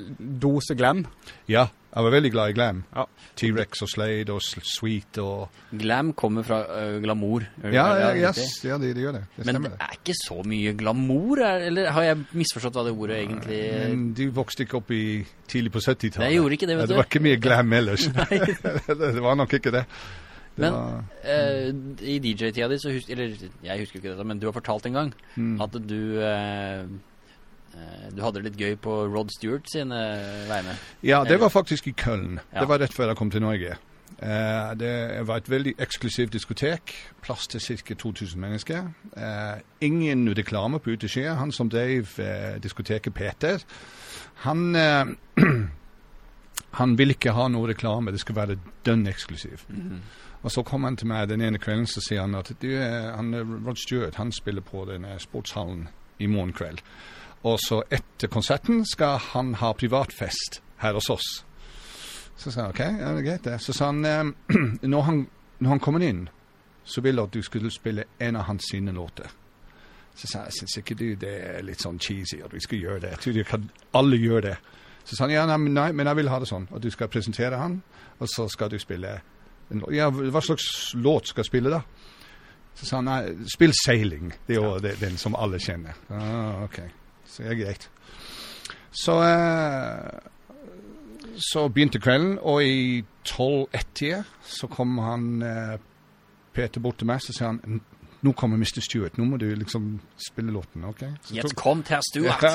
dose glam. Ja, jeg var veldig glad i glam. Ja. T-Rex og Slade og Sweet og Glam kommer fra uh, glamour. Ja, ja, Ja, yes, ja det, det gjør det. Det Men det er ikke så mye glamour, er, eller har jeg misforstått hva det ordet egentlig Men du vokste ikke opp i tidlig på 70-tallet. Nei, jeg gjorde ikke det, vet Ja, du. Det var ikke mye glam ellers. Det, det var nok ikke det. det Men var, eh, i DJ-tida di, så husker eller jeg husker ikke dette, men du har fortalt en gang mm. at du eh, du hadde det litt gøy på Rod Stewart sine vegne. Ja, det var faktisk i Köln. Ja. Det var rett før jeg kom til Norge. Eh, det var et veldig eksklusivt diskotek. Plass til ca. 2000 mennesker. Eh, ingen reklame på uteskjea. Han som drev eh, diskoteket, Peter, han eh, Han ville ikke ha noe reklame. Det skulle være dønn eksklusiv. Og så kom han til meg den ene kvelden så sier han at du, eh, han, eh, Rod Stewart han spiller på denne sportshallen i morgen kveld. Og så etter konserten skal han ha privatfest her hos oss. Så sa han OK, ja, det er greit det. Så sa han når, han når han kommer inn, så vil jeg at du skulle spille en av hans sine låter. Så sa jeg syns ikke du det er litt sånn cheesy at vi skal gjøre det. Jeg tror jeg kan alle gjøre det. Så sa han ja, nei, men jeg vil ha det sånn. Og du skal presentere han, og så skal du spille en låt. Ja, hva slags låt skal jeg spille da? Så sa han nei, spill 'Sailing'. Det er jo ja. den som alle kjenner. Ah, OK. Så det er greit. Så eh, så begynte kvelden, og i 12-1-tida så kom han eh, Peter bort til meg, så sier han nå kommer Mr. Stewart, nå må du liksom spille låten, ok? Så Jetzt tok- til Stuart.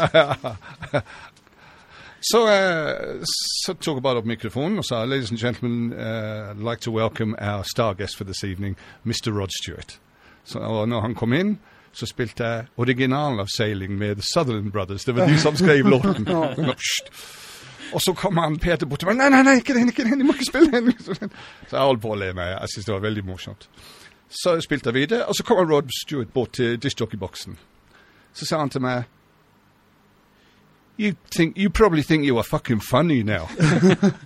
så, uh, så tok jeg bare opp mikrofonen og sa, ladies and gentlemen, uh, I'd like to welcome our star guest for this evening, Mr. Rod Stewart. Så, og når han kom inn, så spilte jeg originalen av Sailing med The Sutherland Brothers. Det var de som skrev låten. Og så kom han Peter bort til meg. Nei, nei, nei, ikke den, ikke den, du må ikke spille den. Så jeg holdt på å le meg. Jeg synes det var veldig morsomt. Så spilte jeg videre, og så kom Rod Stewart bort til discjockeyboksen. Så sa han til meg, you think, you probably think you are fucking funny now.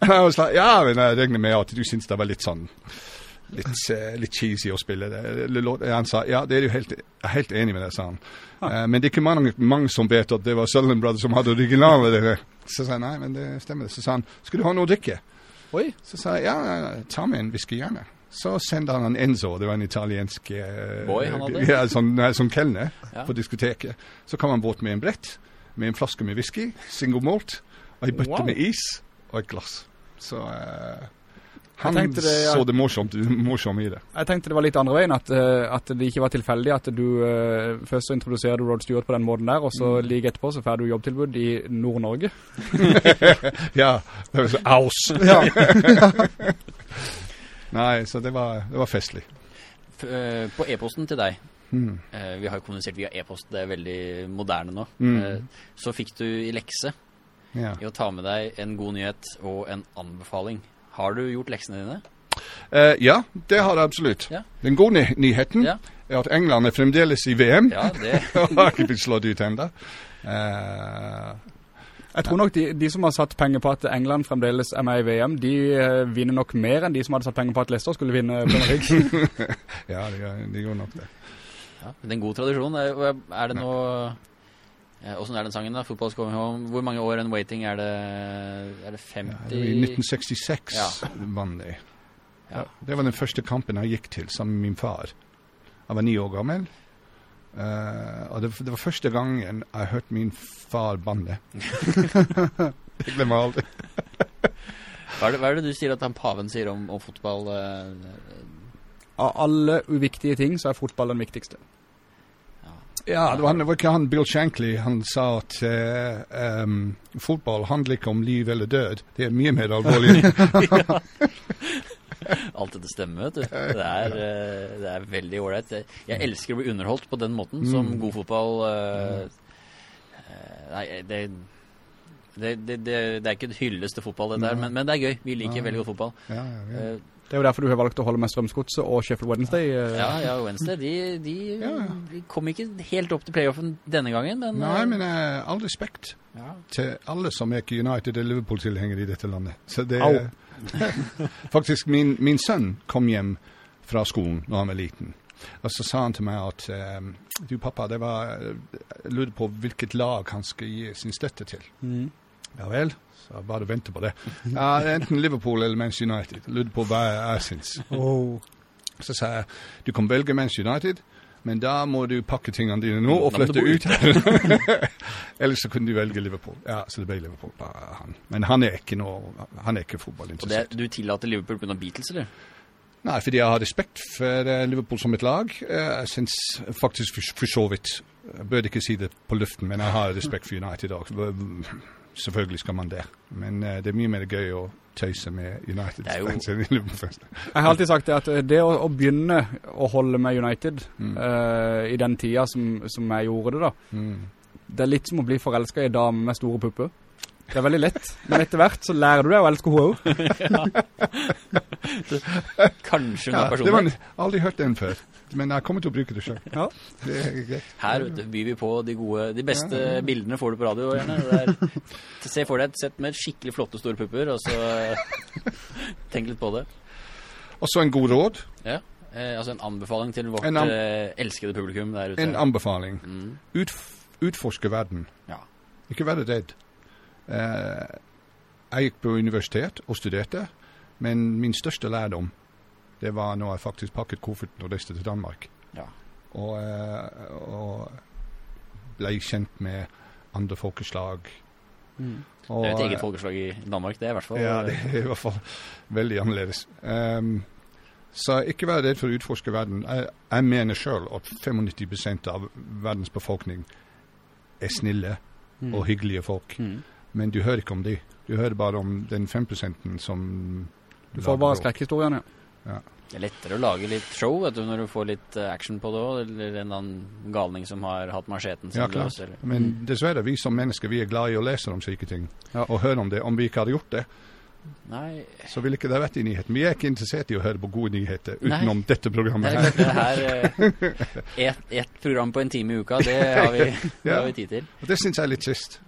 and I was like, ja, men jeg regner med at du synes det var litt sånn, litt, eh, litt cheesy å spille det. Han sa, ja, det er jo helt, helt enig med deg, sa han. Ah. men det er ikke mange, mange som vet at det var Sutherland Brothers som hadde originalen. Så sa jeg, nei, men det stemmer. Så sa han, skal du ha noe å drikke? Oi. Så sa jeg, ja, ta med en whisky gjerne. Så sendte han en Enzo, det var en italiensk eh, Boy han hadde? Ja, sånn, nei, sånn kelner Ja. på diskoteket. Så kom han bort med en brett, med en flaske med whisky, single malt, og en bøtte Wow. med is, og et glass. Så eh, han det, ja. så det morsomt, morsomt i det. Jeg tenkte det var litt andre veien, at, eh, at det ikke var tilfeldig at du uh, først så introduserer du Rod Stewart på den måten der, og så Mm. like etterpå så får du jobbtilbud i Nord-Norge. ja, det var så aus. Nei, så det var, det var festlig. F eh, på e-posten til deg, Mm. eh, vi har jo kommunisert via e-post, det er veldig moderne nå, Mm. så fikk du i lekse Ja. i å ta med deg en god nyhet og en anbefaling. Har du gjort leksene dine? Uh, ja, det har jeg absolutt. Ja. Den gode ny- nyheten Ja. er at England er fremdeles i VM. Ja, det... og har ikke blitt slått ut ennå. Eh, Jeg tror nok de, de som har satt penger på at England fremdeles er med i VM, de eh, vinner nok mer enn de som hadde satt penger på at Leicester skulle vinne Premier League. ja, de, de gjorde nok det. Ja, det er en god tradisjon. Er, er det noe... eh, Hvordan er den sangen da? Football's Coming home. Hvor mange år en waiting er det? Er det 50? Ja, det I 1966 Ja. vant de. Ja. Det var den første kampen jeg gikk til sammen med min far. Jeg var ni år gammel. Uh, og det, det var første gangen jeg hørte min far banne. det glemmer jeg aldri. Hva er, det, hva er det du sier at han paven sier om, om fotball? Uh, Av alle uviktige ting så er fotball den viktigste. Ja, det var, han, det var ikke han Bill Shankly. Han sa at uh, um, fotball handler ikke om liv eller død. Det er mye mer alvorlig. Alt dette stemmer, vet du. Det er, uh, det er veldig ålreit. Jeg, elsker å bli underholdt på den måten, som Mm. god fotball eh, Nei, det det, det, det, det er ikke et hyllest til fotball, det der, men, men det er gøy. Vi liker veldig god fotball. ja, ja, ja. Det er jo derfor du har valgt å holde med Strømsgodset og Sheffield Wednesday. eh. ja, ja, Wednesday, de, de, Ja, de kom ikke helt opp til playoffen denne gangen, men Nei, eh, men uh, all respekt ja. til alle som er ikke United- eller Liverpool-tilhengere i dette landet. Så det er... Faktisk, min, min sønn kom hjem fra skolen når han var liten. Og så sa han til meg at um, du pappa, det var, jeg lurte på hvilket lag han skal gi sin støtte til. Mm. Ja vel, så jeg bare venter på det. Ja, enten Liverpool eller Manchester United. Lurte på hva jeg syns. Oh. Så sa jeg du kan velge Manchester United, men da må du pakke tingene dine nå og flytte ut. Ellers så kunne du velge Liverpool. Ja, så det ble Liverpool. Bare han. Men han er ikke noe, han er ikke Og det, fotballinteressert. du tillater Liverpool pga. Beatles, eller? Nei, fordi jeg har respekt for eh, Liverpool som et lag. Eh, Jeg syns faktisk for, for så vidt Jeg bør ikke si det på luften, men jeg har respekt for United òg. Selvfølgelig skal man det. Men uh, det er mye mer gøy å tøyse med United jo- fans enn i Liverpool-fans. Jeg har alltid sagt det at eh, det å, å begynne å holde med United Mm. uh, i den tida som, som jeg gjorde det da, Mm. det er litt som å bli forelsket i ei dame med store pupper. Det er veldig lett, men etter hvert så lærer du deg å elske henne også. Kanskje hun Ja, har det var, jeg har aldri hørt den før, men jeg kommer til å bruke det sjøl. Ja. Det er. Her vet du, byr vi på de gode, de beste Ja, bildene får du på radio gjerne. Er, se for deg et sett med skikkelig flotte store pupper, og så tenk litt på det. Og så en god råd. Ja, eh, altså en anbefaling til vårt an- eh, elskede publikum der ute. En anbefaling. Mm, Utf utforske verden. ja. Ikke være redd. Eh, jeg gikk på universitet og studerte, men min største lærdom det var når jeg faktisk pakket kofferten og reiste til Danmark. Ja. Og, eh, og ble kjent med andre folkeslag. Og, Det er et eget eh, folkeslag i Danmark, det er i hvert fall. Ja, det er i hvert fall veldig annerledes. Um, så ikke vær redd for å utforske verden. Jeg, jeg mener sjøl at 95 av verdens befolkning er snille Mm. og hyggelige folk. Mm. Men du hører ikke om de. Du hører bare om den 5 som Du får bare skrekkhistoriene. Ja. Det er lettere å lage litt show vet du, når du får litt eh, action på det òg, eller en annen galning som har hatt macheten sin Ja, klart. Eller. Men dessverre, vi som mennesker vi er glad i å lese om slike ting. Ja. Og høre om det. Om vi ikke hadde gjort det, Nei, så ville ikke det vært i nyheten. Vi er ikke interessert i å høre på gode nyheter Nei. utenom dette det programmet er her. klart det her eh, et, et program på en time i uka, det har vi, det har vi tid til. Og det syns jeg er litt trist.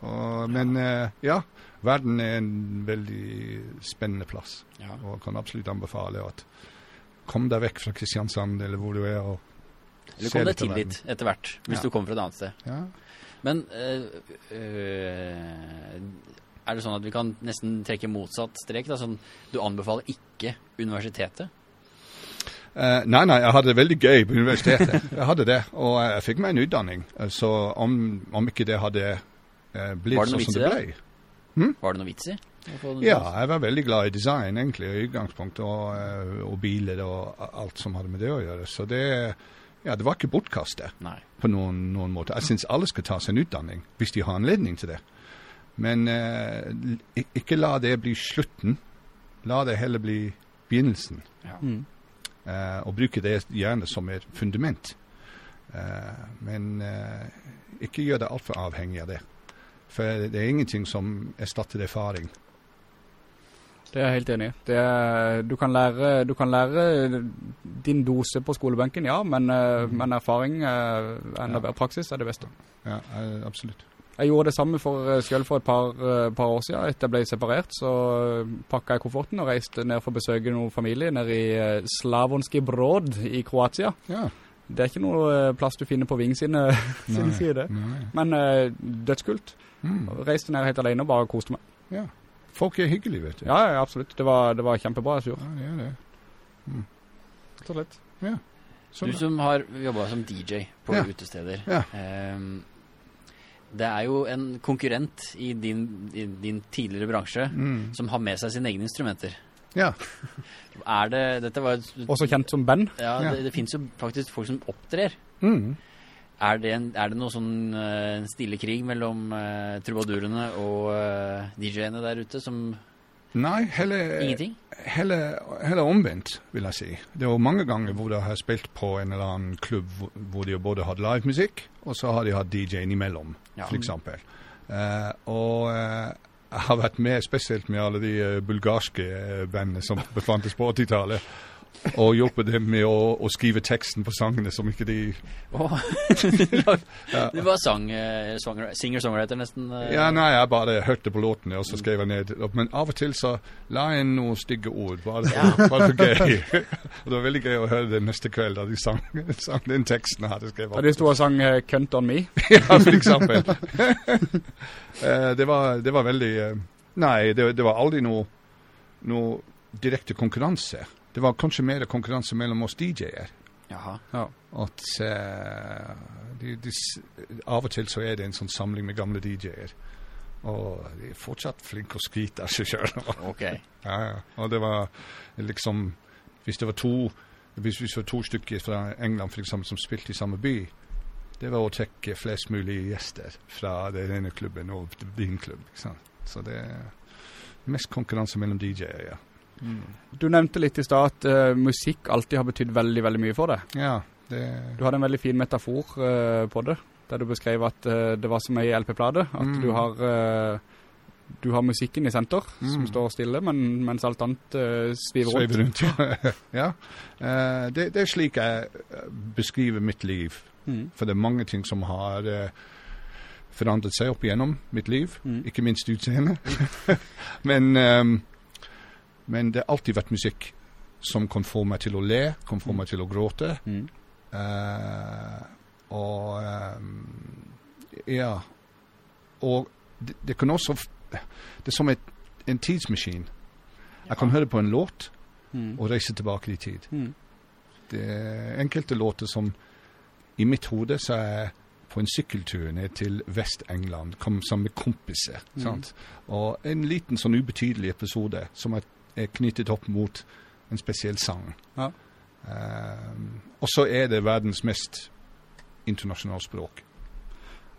Og, men eh, ja, verden er en veldig spennende plass. Ja. Og kan absolutt anbefale at kom deg vekk fra Kristiansand eller hvor du er. og Eller kom deg til dit etter hvert, hvis Ja. du kommer fra et annet sted. Ja. Men øh, øh, er det sånn at vi kan nesten trekke motsatt strek? Da? Sånn, du anbefaler ikke universitetet? Uh, nei, nei, jeg hadde det veldig gøy på universitetet. Jeg hadde det, og jeg fikk meg en utdanning. Så om, om ikke det hadde eh, blitt sånn som det ble. ble. Var det noe vits i? Ja, jeg var veldig glad i design egentlig, i utgangspunktet, og, eh, og biler og alt som hadde med det å gjøre. Så det, ja, det var ikke bortkastet. Nei. på noen, noen måte. Jeg syns alle skal ta seg en utdanning, hvis de har anledning til det. Men eh, ikke la det bli slutten. La det heller bli begynnelsen. Ja. Mm. Eh, og bruke det gjerne som et fundament. Eh, men eh, ikke gjør det altfor avhengig av det. For det er ingenting som erstatter erfaring. Det er jeg helt enig i. Det Du, kan lære- du kan lære din dose på skolebenken, ja, men, eh, men erfaring, enda bedre praksis, er det beste. Ja, eh, absolutt. Jeg gjorde det samme for, eh, selv for et par, par år siden. Etter jeg ble separert, så pakket jeg kofferten og reiste ned for å besøke noen familie nede i Slavonski Brod i Kroatia. Ja. Det er ikke noe plass du finner på Ving sine, sine sider. Men dødskult. Mm. Reiste ned helt alene og bare koste meg. Ja. Folk er hyggelige, vet du. Ja, ja, absolutt. Det var, det var kjempebra tur. Ja, det er det. rett og slett. Sånn. Du som har jobba som DJ på Ja. utesteder. Ja. Um, det er jo en konkurrent i din, i din tidligere bransje Mm. som har med seg sine egne instrumenter. Ja. Er det Dette var Også kjent som band. Ja, Ja. det, det fins jo faktisk folk som opptrer. Mm. Er det, en, er det noe sånn eh, en stille krig mellom uh, trubadurene og uh, DJ-ene der ute som Nei, heller, heller, heller omvendt, vil jeg si. Det er jo mange ganger hvor jeg har spilt på en eller annen klubb hvor- de de både hatt livemusikk, og så har de hatt DJ-en imellom, Ja. eksempel. Eh, og eh, jeg har vært med spesielt med alle de eh, bulgarske eh, bandene som befantes på 80-tallet, og hjulpet dem med å, å skrive teksten på sangene som ikke de oh, Du var sang, eh, singer-songwriter nesten? eh. Ja, nei, jeg bare hørte på låtene, og så skrev jeg ned. Men av og til så la jeg inn noen stygge ord, bare, bare for gøy. og det var veldig gøy å høre det neste kveld da de sang, sang den teksten jeg hadde skrevet. Da de sto og sang uh, Cunt on me. ja, for eksempel. Uh, det, var, det var veldig uh, Nei, det, det var aldri noe, noe direkte konkurranse. Det var kanskje mer konkurranse mellom oss DJ-er. Jaha. At uh, de, de, av og til så er det en sånn samling med gamle DJ-er. Og de er fortsatt flinke å skryte av seg sjøl. Ok. ja, ja. Og det var liksom Hvis det var to hvis det var to stykker fra England for eksempel, som spilte i samme by, det var å trekke flest mulig gjester fra den ene klubben og din klubb. Så det er mest konkurranse mellom DJ-er, ja. Du nevnte litt i stad at uh, musikk alltid har betydd veldig, veldig mye for deg. Ja, det Du hadde en veldig fin metafor uh, på det, der du beskrev at uh, det var som ei LP-plate. At Mm. du har du har musikken i senter, som Mm. står stille, men, mens alt annet sviver rundt. Rundt. ja. det, det er slik jeg beskriver mitt liv. Mm. For det er mange ting som har forandret seg opp igjennom mitt liv. Mm. Ikke minst utseendet. men, ehm, men det har alltid vært musikk som kan få meg til å le, kan få meg til å gråte. Mm. Uh, og um, ja. Og det, det kan også Det er som et, en tidsmaskin. Jeg kan høre på en låt Mm. og reise tilbake i tid. Mm. Det er enkelte låter som i mitt hode så er jeg på en sykkeltur ned til Vest-England kom sammen med kompiser. Mm. Sant? Og en liten sånn ubetydelig episode som er, er knyttet opp mot en spesiell sang. Ja. Ehm, og så er det verdens mest internasjonale språk.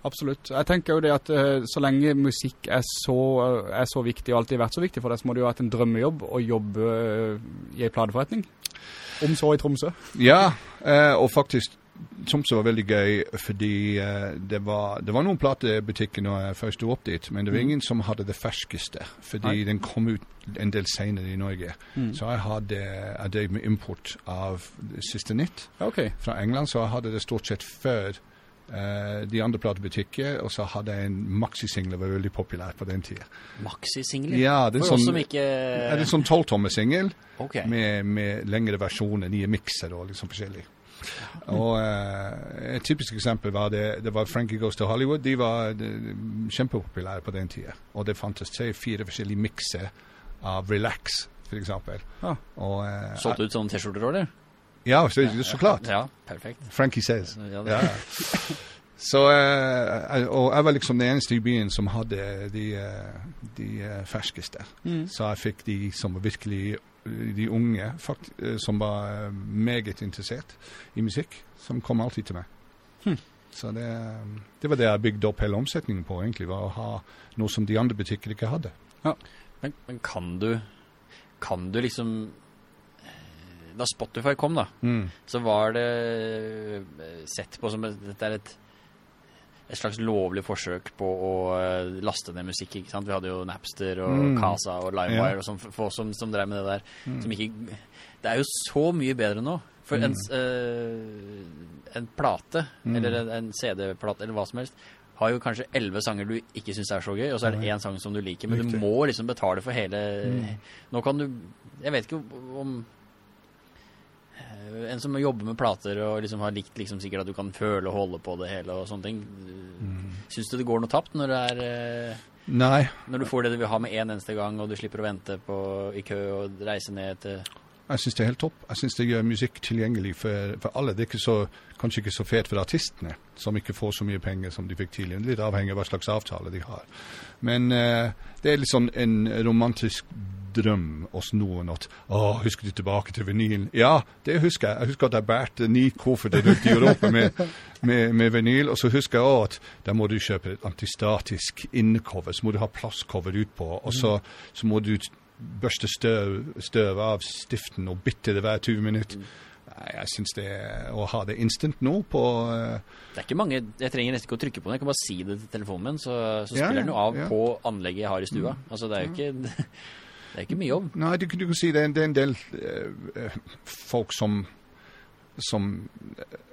Absolutt. Jeg tenker jo det at eh, så lenge musikk er så, er så viktig og alltid har vært så viktig for deg, så må det jo ha vært en drømmejobb å jobbe eh, i en pladeforretning. Om så i Tromsø. Ja, eh, og faktisk Tromsø var veldig gøy fordi eh, det, var, det var noen platebutikker når jeg først sto opp dit, men det var Mm. ingen som hadde det ferskeste, fordi Nei. den kom ut en del senere i Norge. Mm. Så jeg hadde jeg drev med import av siste nytt okay. fra England, så jeg hadde det stort sett før Uh, de andre platebutikker, og så hadde jeg en maxisingler var veldig populær på den tida. Maxi-singler? Ja, det er For sånn, som ikke det sånn 12-tommer-singel med, med lengre versjoner, nye mikser og liksom forskjellig. Og uh, et typisk eksempel var det, det var Frankie Goes to Hollywood. De var de, kjempepopulære på den tida. Og det fantes tre-fire forskjellige mikser av Relax, for eksempel. Ja. Og, eh, Solgt ut sånne T-skjorter òg, eller? Ja, så, så klart. Ja, perfekt. Frankie Says. Ja, det, Ja. Så, uh, og jeg var liksom den eneste i byen som hadde de, de ferskeste. Mm. Så jeg fikk de som var virkelig de unge, fakt, eh, som var eh, meget interessert i musikk, som kom alltid til meg. Hm. Så det, det var det jeg bygde opp hele omsetningen på, egentlig, var å ha noe som de andre butikker ikke hadde. Men, men kan du Kan du liksom eh, Da Spotify kom, da, så var det sett på som et, dette er et et slags lovlig forsøk på å eh, laste ned musikk, ikke sant? Vi hadde jo Napster og Mm. Casa og LimeWire Ja. og sånn, for som, som drev med det der. Mm. Som ikke, det er jo så mye bedre nå. For en, Mm. en, eh, en plate, Mm. eller en, en CD-plate, eller hva som helst, har jo kanskje elleve sanger du ikke syns er så gøy, og så er det en én sang som du liker. Men Riktig. du må liksom betale for hele Mm. Nå kan du Jeg vet ikke om En som jobber med plater og liksom har likt liksom sikkert at du kan føle og holde på det hele og sånne ting. Mm. Syns du det går noe tapt når det er eh, Nei, Når du får det du vil ha med en eneste gang, og du slipper å vente på, i kø og reise ned til jeg syns det er helt topp. Jeg syns det gjør musikk tilgjengelig for, for alle. Det er ikke så, kanskje ikke så fet for artistene, som ikke får så mye penger som de fikk tidligere. Litt avhengig av hva slags avtale de har. Men uh, det er litt sånn en romantisk drøm hos noen at Å, husker du tilbake til vinylen? Ja, det husker jeg. Jeg husker at jeg bærte ni kofferter rundt i Europa med, med, med vinyl. Og så husker jeg også at da må du kjøpe et antistatisk innecover. Så må du ha plastcover utpå. Og så, så må du børste støv, støv av stiften og bytte det hver 20 minutter. Jeg syns det Å ha det instant nå på eh, Det er ikke mange Jeg trenger nesten ikke å trykke på den. Jeg kan bare si det til telefonen min, så, så Ja, spiller den jo av ja. på anlegget jeg har i stua. Altså, det er jo ikke Det er ikke mye jobb. Nei, du, du kan si det, det er en del eh, folk som som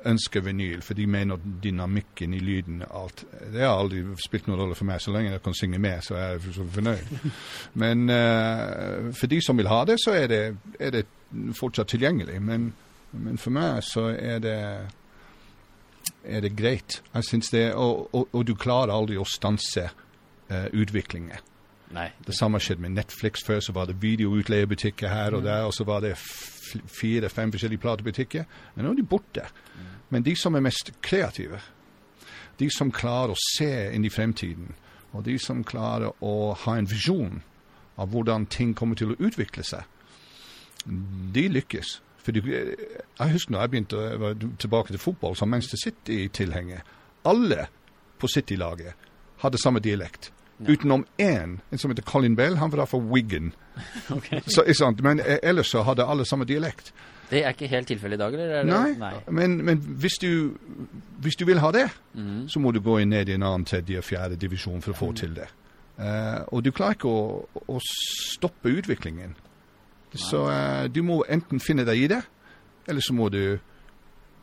ønsker vinyl, for de mener dynamikken i lyden og alt. Det har aldri spilt noen rolle for meg. Så lenge jeg kan synge med, så er jeg så fornøyd. Men uh, for de som vil ha det, så er det, er det fortsatt tilgjengelig. Men, men for meg så er det er det greit. Jeg synes det, og, og, og du klarer aldri å stanse uh, utviklingen. Nei. Det samme skjedde med Netflix før, så var det videoutleiebutikker her og der, og så var det fire-fem forskjellige platebutikker. Men nå er de borte. Men de som er mest kreative, de som klarer å se inn i fremtiden, og de som klarer å ha en visjon av hvordan ting kommer til å utvikle seg, de lykkes. For de, jeg husker når jeg begynte å var tilbake til fotball som Manchester City-tilhenger. Alle på City-laget hadde samme dialekt. Utenom én, en som heter Colin Bell. Han var da fra Wigan. Så, ikke sant? Men eh, ellers så hadde alle samme dialekt. Det er ikke helt tilfellet i dag, eller? Er det? Nei, Men, men hvis, du, hvis du vil ha det, mm. så må du gå inn ned i en annen tredje og fjerde divisjon for å få til det. Uh, og du klarer ikke å, å stoppe utviklingen. Så uh, du må enten finne deg i det, eller så må du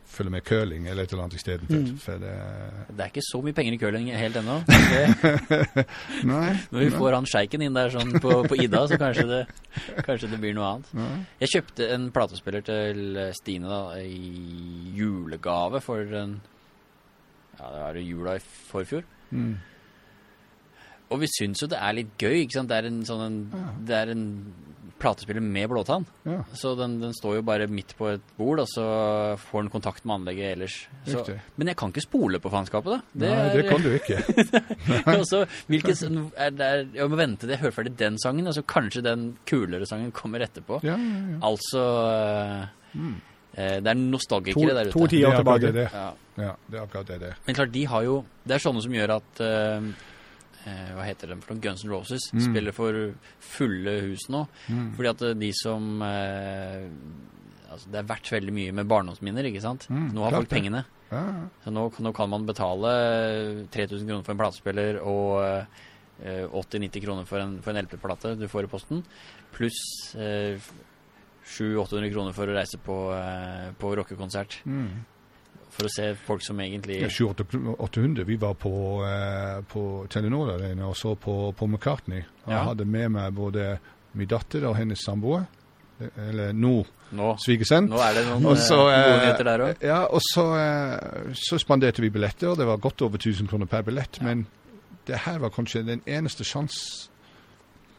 følge med curling eller et eller annet istedenfor. Mm. For det Det er ikke så mye penger i curling helt ennå. Nei. Når vi får han sjeiken inn der sånn på, på Ida, så kanskje det, kanskje det blir noe annet. Nei. Jeg kjøpte en platespiller til Stine da, i julegave for en Ja, det var jula i forfjor. Mm. Og vi syns jo det er litt gøy, ikke sant? Det er en sånn en, Det er en platespiller med blåtann. Ja, Så den, den står jo bare midt på et bord, og så får den kontakt med anlegget ellers. Så, men jeg kan ikke spole på faenskapet, da. Nei, det kan du ikke. og så, hvilket er det er, Jeg må vente til jeg hører ferdig den sangen, og så kanskje den kulere sangen kommer etterpå. Ja, ja, ja. Altså mm. eh, Det er To, nostalgikere der ute. to Det er tiår tilbake. det. Ja. Ja, det er akkurat det. det. Men klart, de har jo Det er sånne som gjør at eh, eh, Hva heter de for noe? Guns N' Roses Mm. spiller for fulle hus nå. Mm. Fordi at eh, de som eh, Altså, det er verdt veldig mye med barndomsminner, ikke sant? Mm, nå har folk pengene. Ja, Så nå, nå kan man betale 3000 kroner for en platespiller og eh, 80-90 kroner for en, en LP-plate du får i posten, pluss eh, 700-800 kroner for å reise på, eh, på rockekonsert. mm. For å se folk som egentlig Ja, 700-800. Vi var på, eh, på Telenor Arena og så på, på McCartney. Og Ja. Jeg hadde med meg både min datter og hennes samboer. Eller nå Nå, svigersønn. nå er det noen også, eh, gode eh, nyheter der òg. Ja, og så, eh, så spanderte vi billetter, og det var godt over 1000 kroner per billett. Men det her var kanskje den eneste sjanse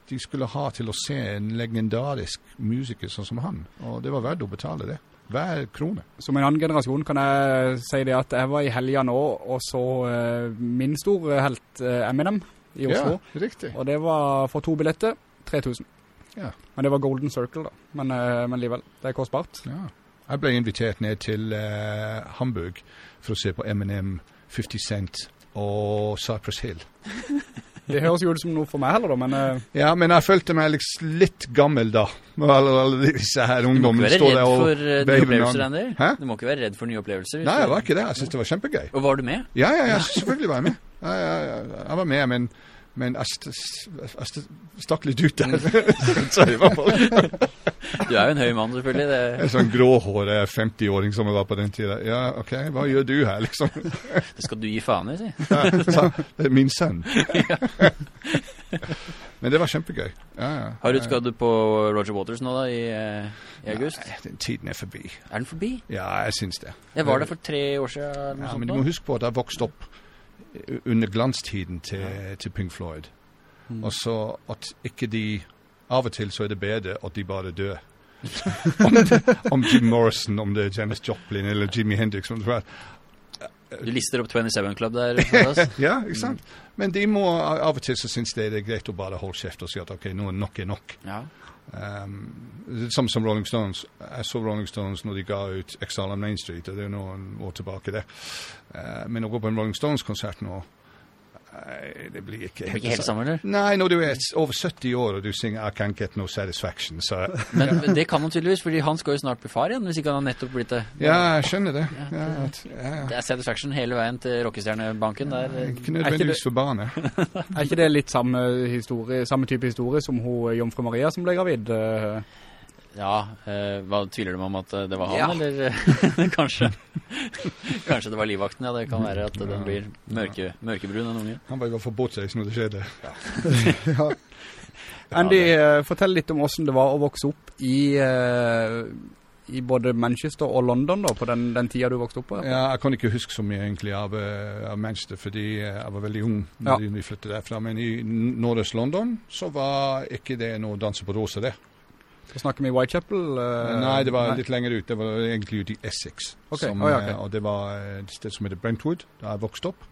de skulle ha til å se en legendarisk musiker sånn som han. Og det var verdt å betale det. Hver krone. Som en annen generasjon kan jeg si det at jeg var i helga nå og så eh, min store helt eh, Eminem i Oslo. Ja, riktig. Og det var for to billetter 3000. Ja. Men det var Golden Circle da. Men, eh, men likevel, det er kostbart. Ja. Jeg ble invitert ned til uh, Hamburg for å se på Eminem, 50 Cent og Cypress Hill. Det høres jo ut som noe for meg heller da, men uh... Ja, men jeg følte meg liksom litt gammel da. Med alle, disse her Du må ikke være redd for eh, nye opplevelser, Andy. Hæ? Du må ikke være redd for nye opplevelser. Nei, jeg var ikke det. Jeg syntes det var kjempegøy. Og var du med? Ja, ja, ja, selvfølgelig var jeg med. Jeg, jeg, jeg var med, men, men jeg, st stakk litt ut der. Fall. Du er jo en høy mann, selvfølgelig. Det, En sånn gråhåret 50-åring som jeg var på den tida. Ja, OK, hva gjør du her, liksom? det skal du gi faen i, si. Ja, det er min sønn. Men det var kjempegøy. Ja, ja. Har du, skadd på Roger Waters nå, da, i, eh, i august? Nei, den tiden er forbi. Er den forbi? Ja, jeg syns det. Jeg var der for tre år siden. Ja, men du må huske på at jeg vokste opp under glanstiden til, til Pink Floyd. Og så at ikke de Av og til så er det bedre at de bare dør. om, det, om Jim Morrison, om det er James Joplin eller Jimmy Hendrix. Du lister opp 27 Club der. Ja, ikke sant? Men de må av og til så syns de det er greit å bare holde kjeft og si at OK, nå er nok er nok. Ja. Um, det samme som Rolling Stones. Jeg så Rolling Stones når de ga ut Exile on Main Street, og det er noen år tilbake det. Uh, men å gå på en Rolling Stones-konsert nå Nei, det blir ikke Det blir ikke helt samme, eller? Nei, når du er over 70 år og du synger I Can't Get No Satisfaction, så Men det kan han tydeligvis, fordi han skal jo snart bli far igjen, hvis ikke han har nettopp blitt det. Ja, jeg skjønner det. Ja, at, ja, Det er satisfaction hele veien til rockestjernebanken. Der. ikke nødvendigvis for barnet. Er ikke det litt samme, historie, samme type historie som hun Jomfru Maria som ble gravid? eh? Ja, eh, hva tviler du meg om at eh, det var han, Ja. eller kanskje? kanskje det var livvakten, ja. Det kan være at den blir mørke, mørkebrun, den unge. Han var i hvert fall båtreis når det skjedde. ja. Andy, eh, fortell litt om hvordan det var å vokse opp i, eh, i både Manchester og London da, på den, den tida du vokste opp på. Ja, jeg kan ikke huske så mye egentlig av, av Manchester, fordi jeg var veldig ung da Ja. vi flyttet derfra. Men i nordøst London så var ikke det noe danse på rosa det. Så snakker vi Whitechapel. eh, Nei, det var nei. litt lenger ute. Det var egentlig ute i Essex. Okay. Som, oh, ja, ok. eh, Og det var et sted som heter Brentwood, da jeg vokste opp.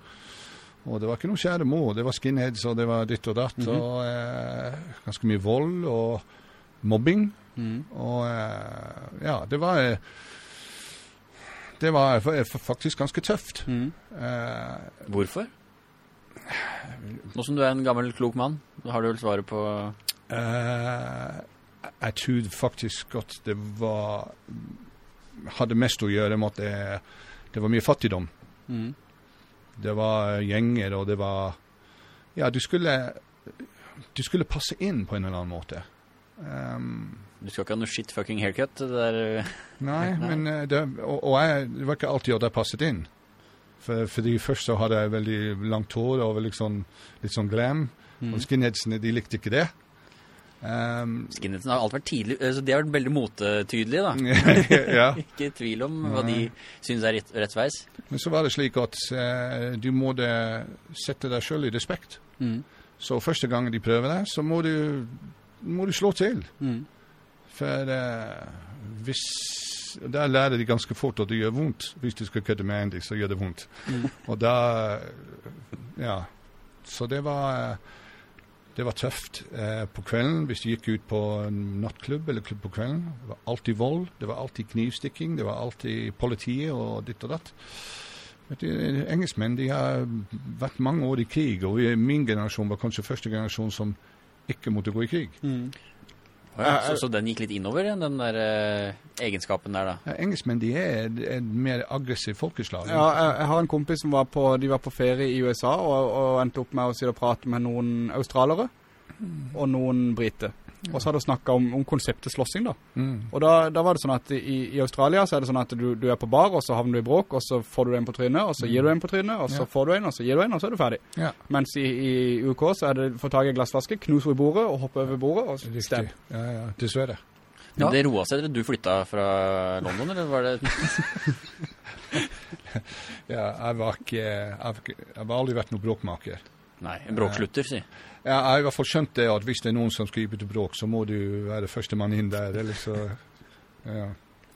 Og det var ikke noe kjære mor. Det var skinheads, og det var ditt og datt. Mhm. Og eh, ganske mye vold og mobbing. Mm. Og eh, ja, det var eh, Det var fa- fa- faktisk ganske tøft. Mm. Eh, Hvorfor? Nå som du er en gammel, klok mann, har du vel svaret på eh, jeg trodde faktisk at det var Hadde mest å gjøre med at det, det var mye fattigdom. Mm. Det var gjenger, og det var Ja, du skulle Du skulle passe inn på en eller annen måte. Um, Du skal ikke ha noe shit fucking haircut. Der, nei, Nei. men eh, det, og, og jeg, det var ikke alltid at jeg passet inn. For, fordi først så hadde jeg veldig langt hår og sånn, litt sånn glam. Mm. Og skinheadsene, de likte ikke det. Um, skinheadsen har alltid vært tidlig så De har vært veldig motetydelige, da. ja. Ikke tvil om hva de syns er rett, sveis. Men så var det slik at uh, du må det sette deg sjøl i respekt. Mm. Så første gang de prøver deg, så må du, må du slå til. Mm. For uh, hvis Der lærer de ganske fort at det gjør vondt. Hvis du skal kødde med Andy, så gjør det vondt. Mm. Og da Ja. Så det var eh, det var tøft eh, på kvelden hvis du gikk ut på en nattklubb eller klubb på kvelden. Det var alltid vold, det var alltid knivstikking, det var alltid politiet og ditt og datt. Du, Engelskmenn de har vært mange år i krig, og min generasjon var kanskje første generasjon som ikke måtte gå i krig. Mm. Ja, så, så den gikk litt innover, den der eh, egenskapen der, da. Ja, engelskmenn de er et- mer aggressivt folkeslag. Ja, jeg, jeg har en kompis som var på, de var på ferie i USA og, og endte opp med å sitte og prate med noen australere og noen brite. Og så hadde du snakket om, om konseptet slåssing da. Mm. Og da, da var det sånn at i, i Australia så er det sånn at du, du er på bar, og så havner du i bråk, og så får du en på trynet, og så gir du en på trynet, og så Ja. får du en, og så gir du en, og så er du ferdig. Ja, Mens i, i UK så er det få tag i en glassflaske, knus i bordet, og hoppe over bordet, og stab. Ja, ja, dessverre. Men Ja. det roa seg da du flytta fra London, eller var det Ja, jeg var ikke Jeg har jeg har aldri vært noen bråkmaker. Nei, en bråkslutter, si. Ja, jeg har i hvert fall skjønt det at hvis det er noen som skriver til bråk, så må du være førstemann inn der. eller så Ja.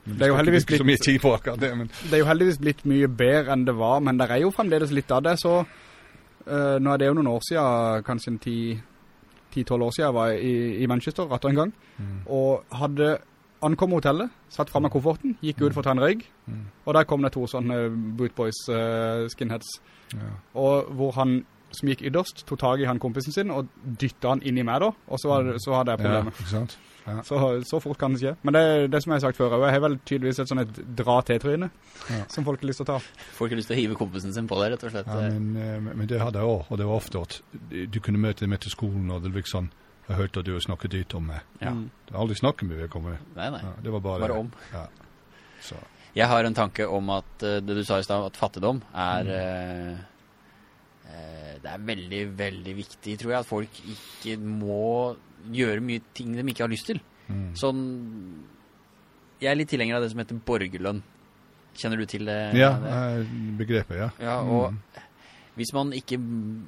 Det er skal på det, men Det er jo heldigvis blitt mye bedre enn det var, men det er jo fremdeles litt av det, så uh, nå er det jo noen år siden, kanskje 10-12 år siden jeg var i, i Manchester rett en gang, mm, og hadde ankommet hotellet, satt frem av kofferten, gikk ut for å ta en røyg, mm, og der kom det to sånne bootboys, uh, skinheads, ja. og hvor han som gikk ytterst, tok tag i han kompisen sin og dyttet han inn i meg da, og så, var det, så hadde jeg ja, problemet. ikke sant? Så, så fort kan det skje. Men det, det som jeg har sagt før, jeg har vel tydeligvis et sånn et dra-til-tryne, Ja. som folk har lyst til å ta. Folk har lyst til å hive kompisen sin på deg, rett og slett. Ja, men, eh, men det hadde jeg også, og det var ofte at du kunne møte dem etter skolen, og det var sånn, Jeg hørte at du har snakket dit om meg. Ja. Du Jeg har aldri snakket med vedkommende. Nei, nei. Ja, det var bare, Bare om. Ja. Så. Jeg har en tanke om at eh, det du sa i stad, at fattigdom er Mm. Eh, Det er veldig, veldig viktig, tror jeg, at folk ikke må gjøre mye ting de ikke har lyst til. Mm. Sånn Jeg er litt tilhenger av det som heter borgerlønn. Kjenner du til det? Ja, eh, begrepet, ja. Ja, og Mm. hvis man ikke mm,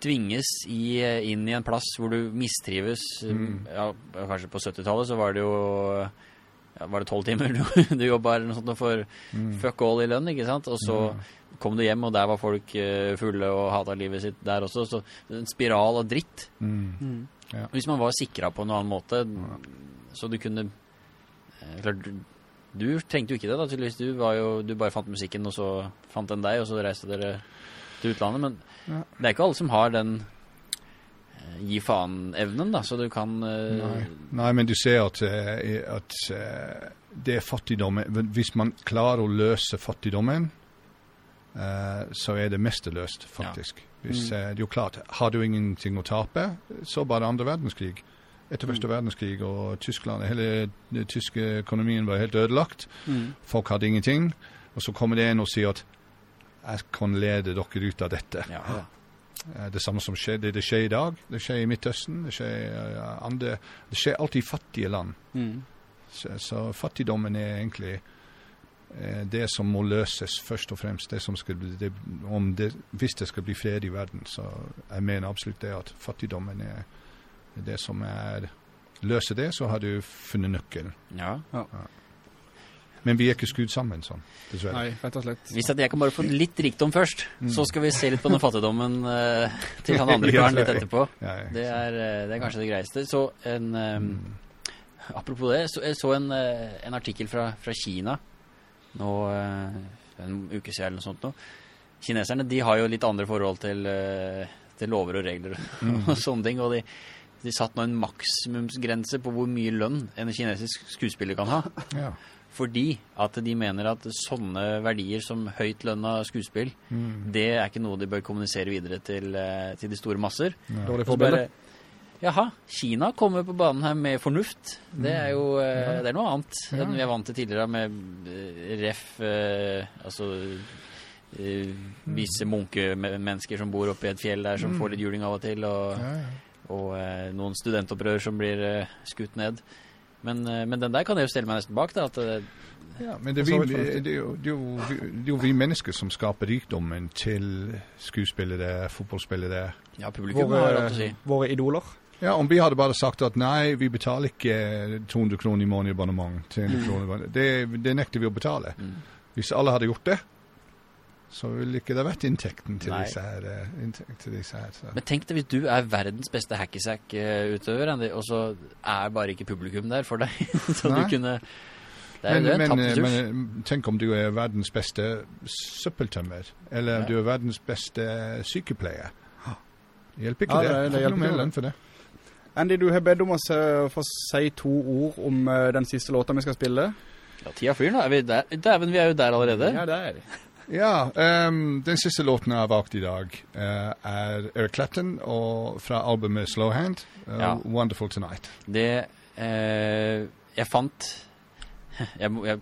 tvinges i, eh, inn i en plass hvor du mistrives Mm. ja, Kanskje på 70-tallet så var det jo ja, Var det tolv timer du, du jobba eller noe sånt og for Mm. fuck all i lønn, ikke sant? Og så kom du hjem, og der var folk eh, fulle og hata livet sitt der også. Så en spiral av dritt. Mm. Ja. Hvis man var sikra på en annen måte, så du kunne eh, Klart, du, du trengte jo ikke det, da, tydeligvis. Du, var jo, du bare fant musikken, og så fant den deg, og så reiste dere til utlandet. Men Ja. det er ikke alle som har den eh, gi faen-evnen, da, så du kan uh... Nei. Nei, men du ser at, at det er fattigdommen Hvis man klarer å løse fattigdommen, så er det mesterløst, faktisk. faktisk. Hvis, Mm. eh, det er jo klart, Har du ingenting å tape, så bare andre verdenskrig. Etter første verdenskrig og Tyskland, hele den tyske økonomien var helt ødelagt. Mm. Folk hadde ingenting. Og så kommer det en og sier at jeg kan lede dere ut av dette. ja, ja. Eh, Det samme som skjer, det, det skjer i dag. Det skjer i Midtøsten. Det skjer, eh, andre, det skjer alltid i fattige land. Mm. Så, så fattigdommen er egentlig eh, det som må løses først og fremst. Det som skal det, om det, hvis det skal bli fred i verden, så jeg mener absolutt det at fattigdommen er det som er Løser det, så har du funnet nøkkelen. ja. Men vi er ikke skrudd sammen sånn, dessverre. Nei, rett og slett. Hvis jeg kan bare få litt rikdom først, så skal vi se litt på den fattigdommen uh, til han andre karen litt er- etterpå. Ja, ja. Det er, eh, det er kanskje det greieste. Så en um, Apropos det, så, jeg så en, eh, en artikkel fra, fra Kina nå eh, en uke siden eller noe sånt nå. Kineserne de har jo litt andre forhold til, eh, til lover og regler og sånne ting. Og de, de satt nå en maksimumsgrense på hvor mye lønn en kinesisk skuespiller kan ha. ja. Fordi at de mener at sånne verdier som høyt lønna skuespill, det er ikke noe de bør kommunisere videre til, eh, til de store masser. Dårlig Og forbilde. Jaha, Kina kommer på banen her med fornuft. Det er jo eh, det er noe annet enn vi er vant til tidligere med eh, ref eh, Altså eh, visse munkemennesker som bor oppe i et fjell der, som får litt juling av og til, og, Ja, ja. og eh, noen studentopprør som blir eh, skutt ned. Men, eh, men den der kan jeg jo stelle meg nesten bak, da. At Ja, men det er, vi, det, er jo, det, er jo, vi- det er jo vi mennesker som skaper rikdommen til skuespillere, fotballspillere. ja, publikum har Våre, alt å si. våre idoler. Ja, om vi hadde bare sagt at nei, vi betaler ikke 200 kroner i måneden i abonnement, 300 kroner det, det nekter vi å betale. Mm. Hvis alle hadde gjort det, så ville ikke det vært inntekten til Nei. disse her. eh, til disse her så. Men tenk deg hvis du er verdens beste hackysack-utøver, og så er bare ikke publikum der for deg. så Nei. du kunne Men, men, eh, men eh, tenk om du er verdens beste søppeltømmer, eller Ja. du er verdens beste sykepleier. Hjelper ikke Ja, det? det- det hjelper ikke noe lønn for det. Andy, du har bedt om oss å få si to ord om uh, den siste låta vi skal spille. Ja, tida flyr nå. Er vi der? Dæven, vi er jo der allerede. Ja, det er. Ja, um, den siste låten jeg har valgt i dag uh, er Eric Clapton og fra albumet Slowhand, uh, Ja. 'Wonderful Tonight'. Det eh, Jeg fant jeg, jeg,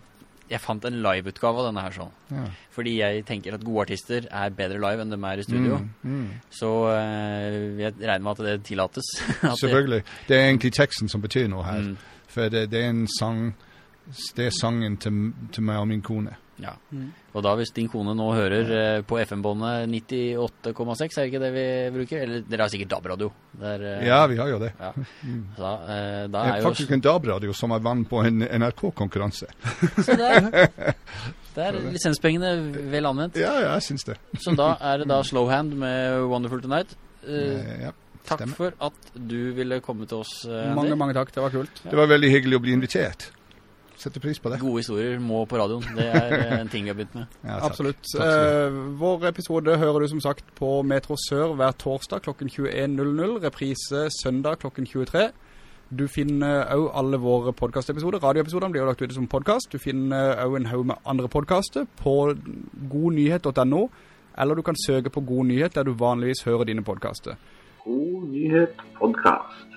jeg fant en liveutgave av denne her sånn. Ja. Fordi jeg tenker at gode artister er bedre live enn de er i studio. Mm, mm. Så uh, jeg regner med at det tillates. At Selvfølgelig. Det er egentlig teksten som betyr noe her. Mm, For det, det er en sang Det er sangen til, til meg og min kone. Ja. Mm. Og da hvis din kone nå hører eh, på FM-båndet 98,6, er det ikke det vi bruker? Eller dere har sikkert DAB-radio. Eh, Ja, vi har jo det. ja. Så da, eh, da Det er er jo faktisk en DAB-radio som har vann på en NRK-konkurranse. Så der, der er lisenspengene vel anvendt. Ja, ja, jeg syns det. Så da er det da Slowhand med Wonderful Tonight. Eh, Eh, ja. takk stemmer. for at du ville komme til oss, eh, Mange, mange takk. Det var kult. Det var veldig hyggelig å bli invitert. Setter pris på det. Gode historier må på radioen. Det er en ting vi har begynt med. Ja, takk. Absolutt. Takk. Eh, vår episode hører du som sagt på Metro Sør hver torsdag klokken 21.00. Reprise søndag klokken 23. Du finner òg alle våre podkastepisoder. Radioepisodene blir jo lagt ut som podkast. Du finner òg en haug med andre podkaster på godnyhet.no. Eller du kan søke på God nyhet der du vanligvis hører dine podkaster. God nyhet podkast.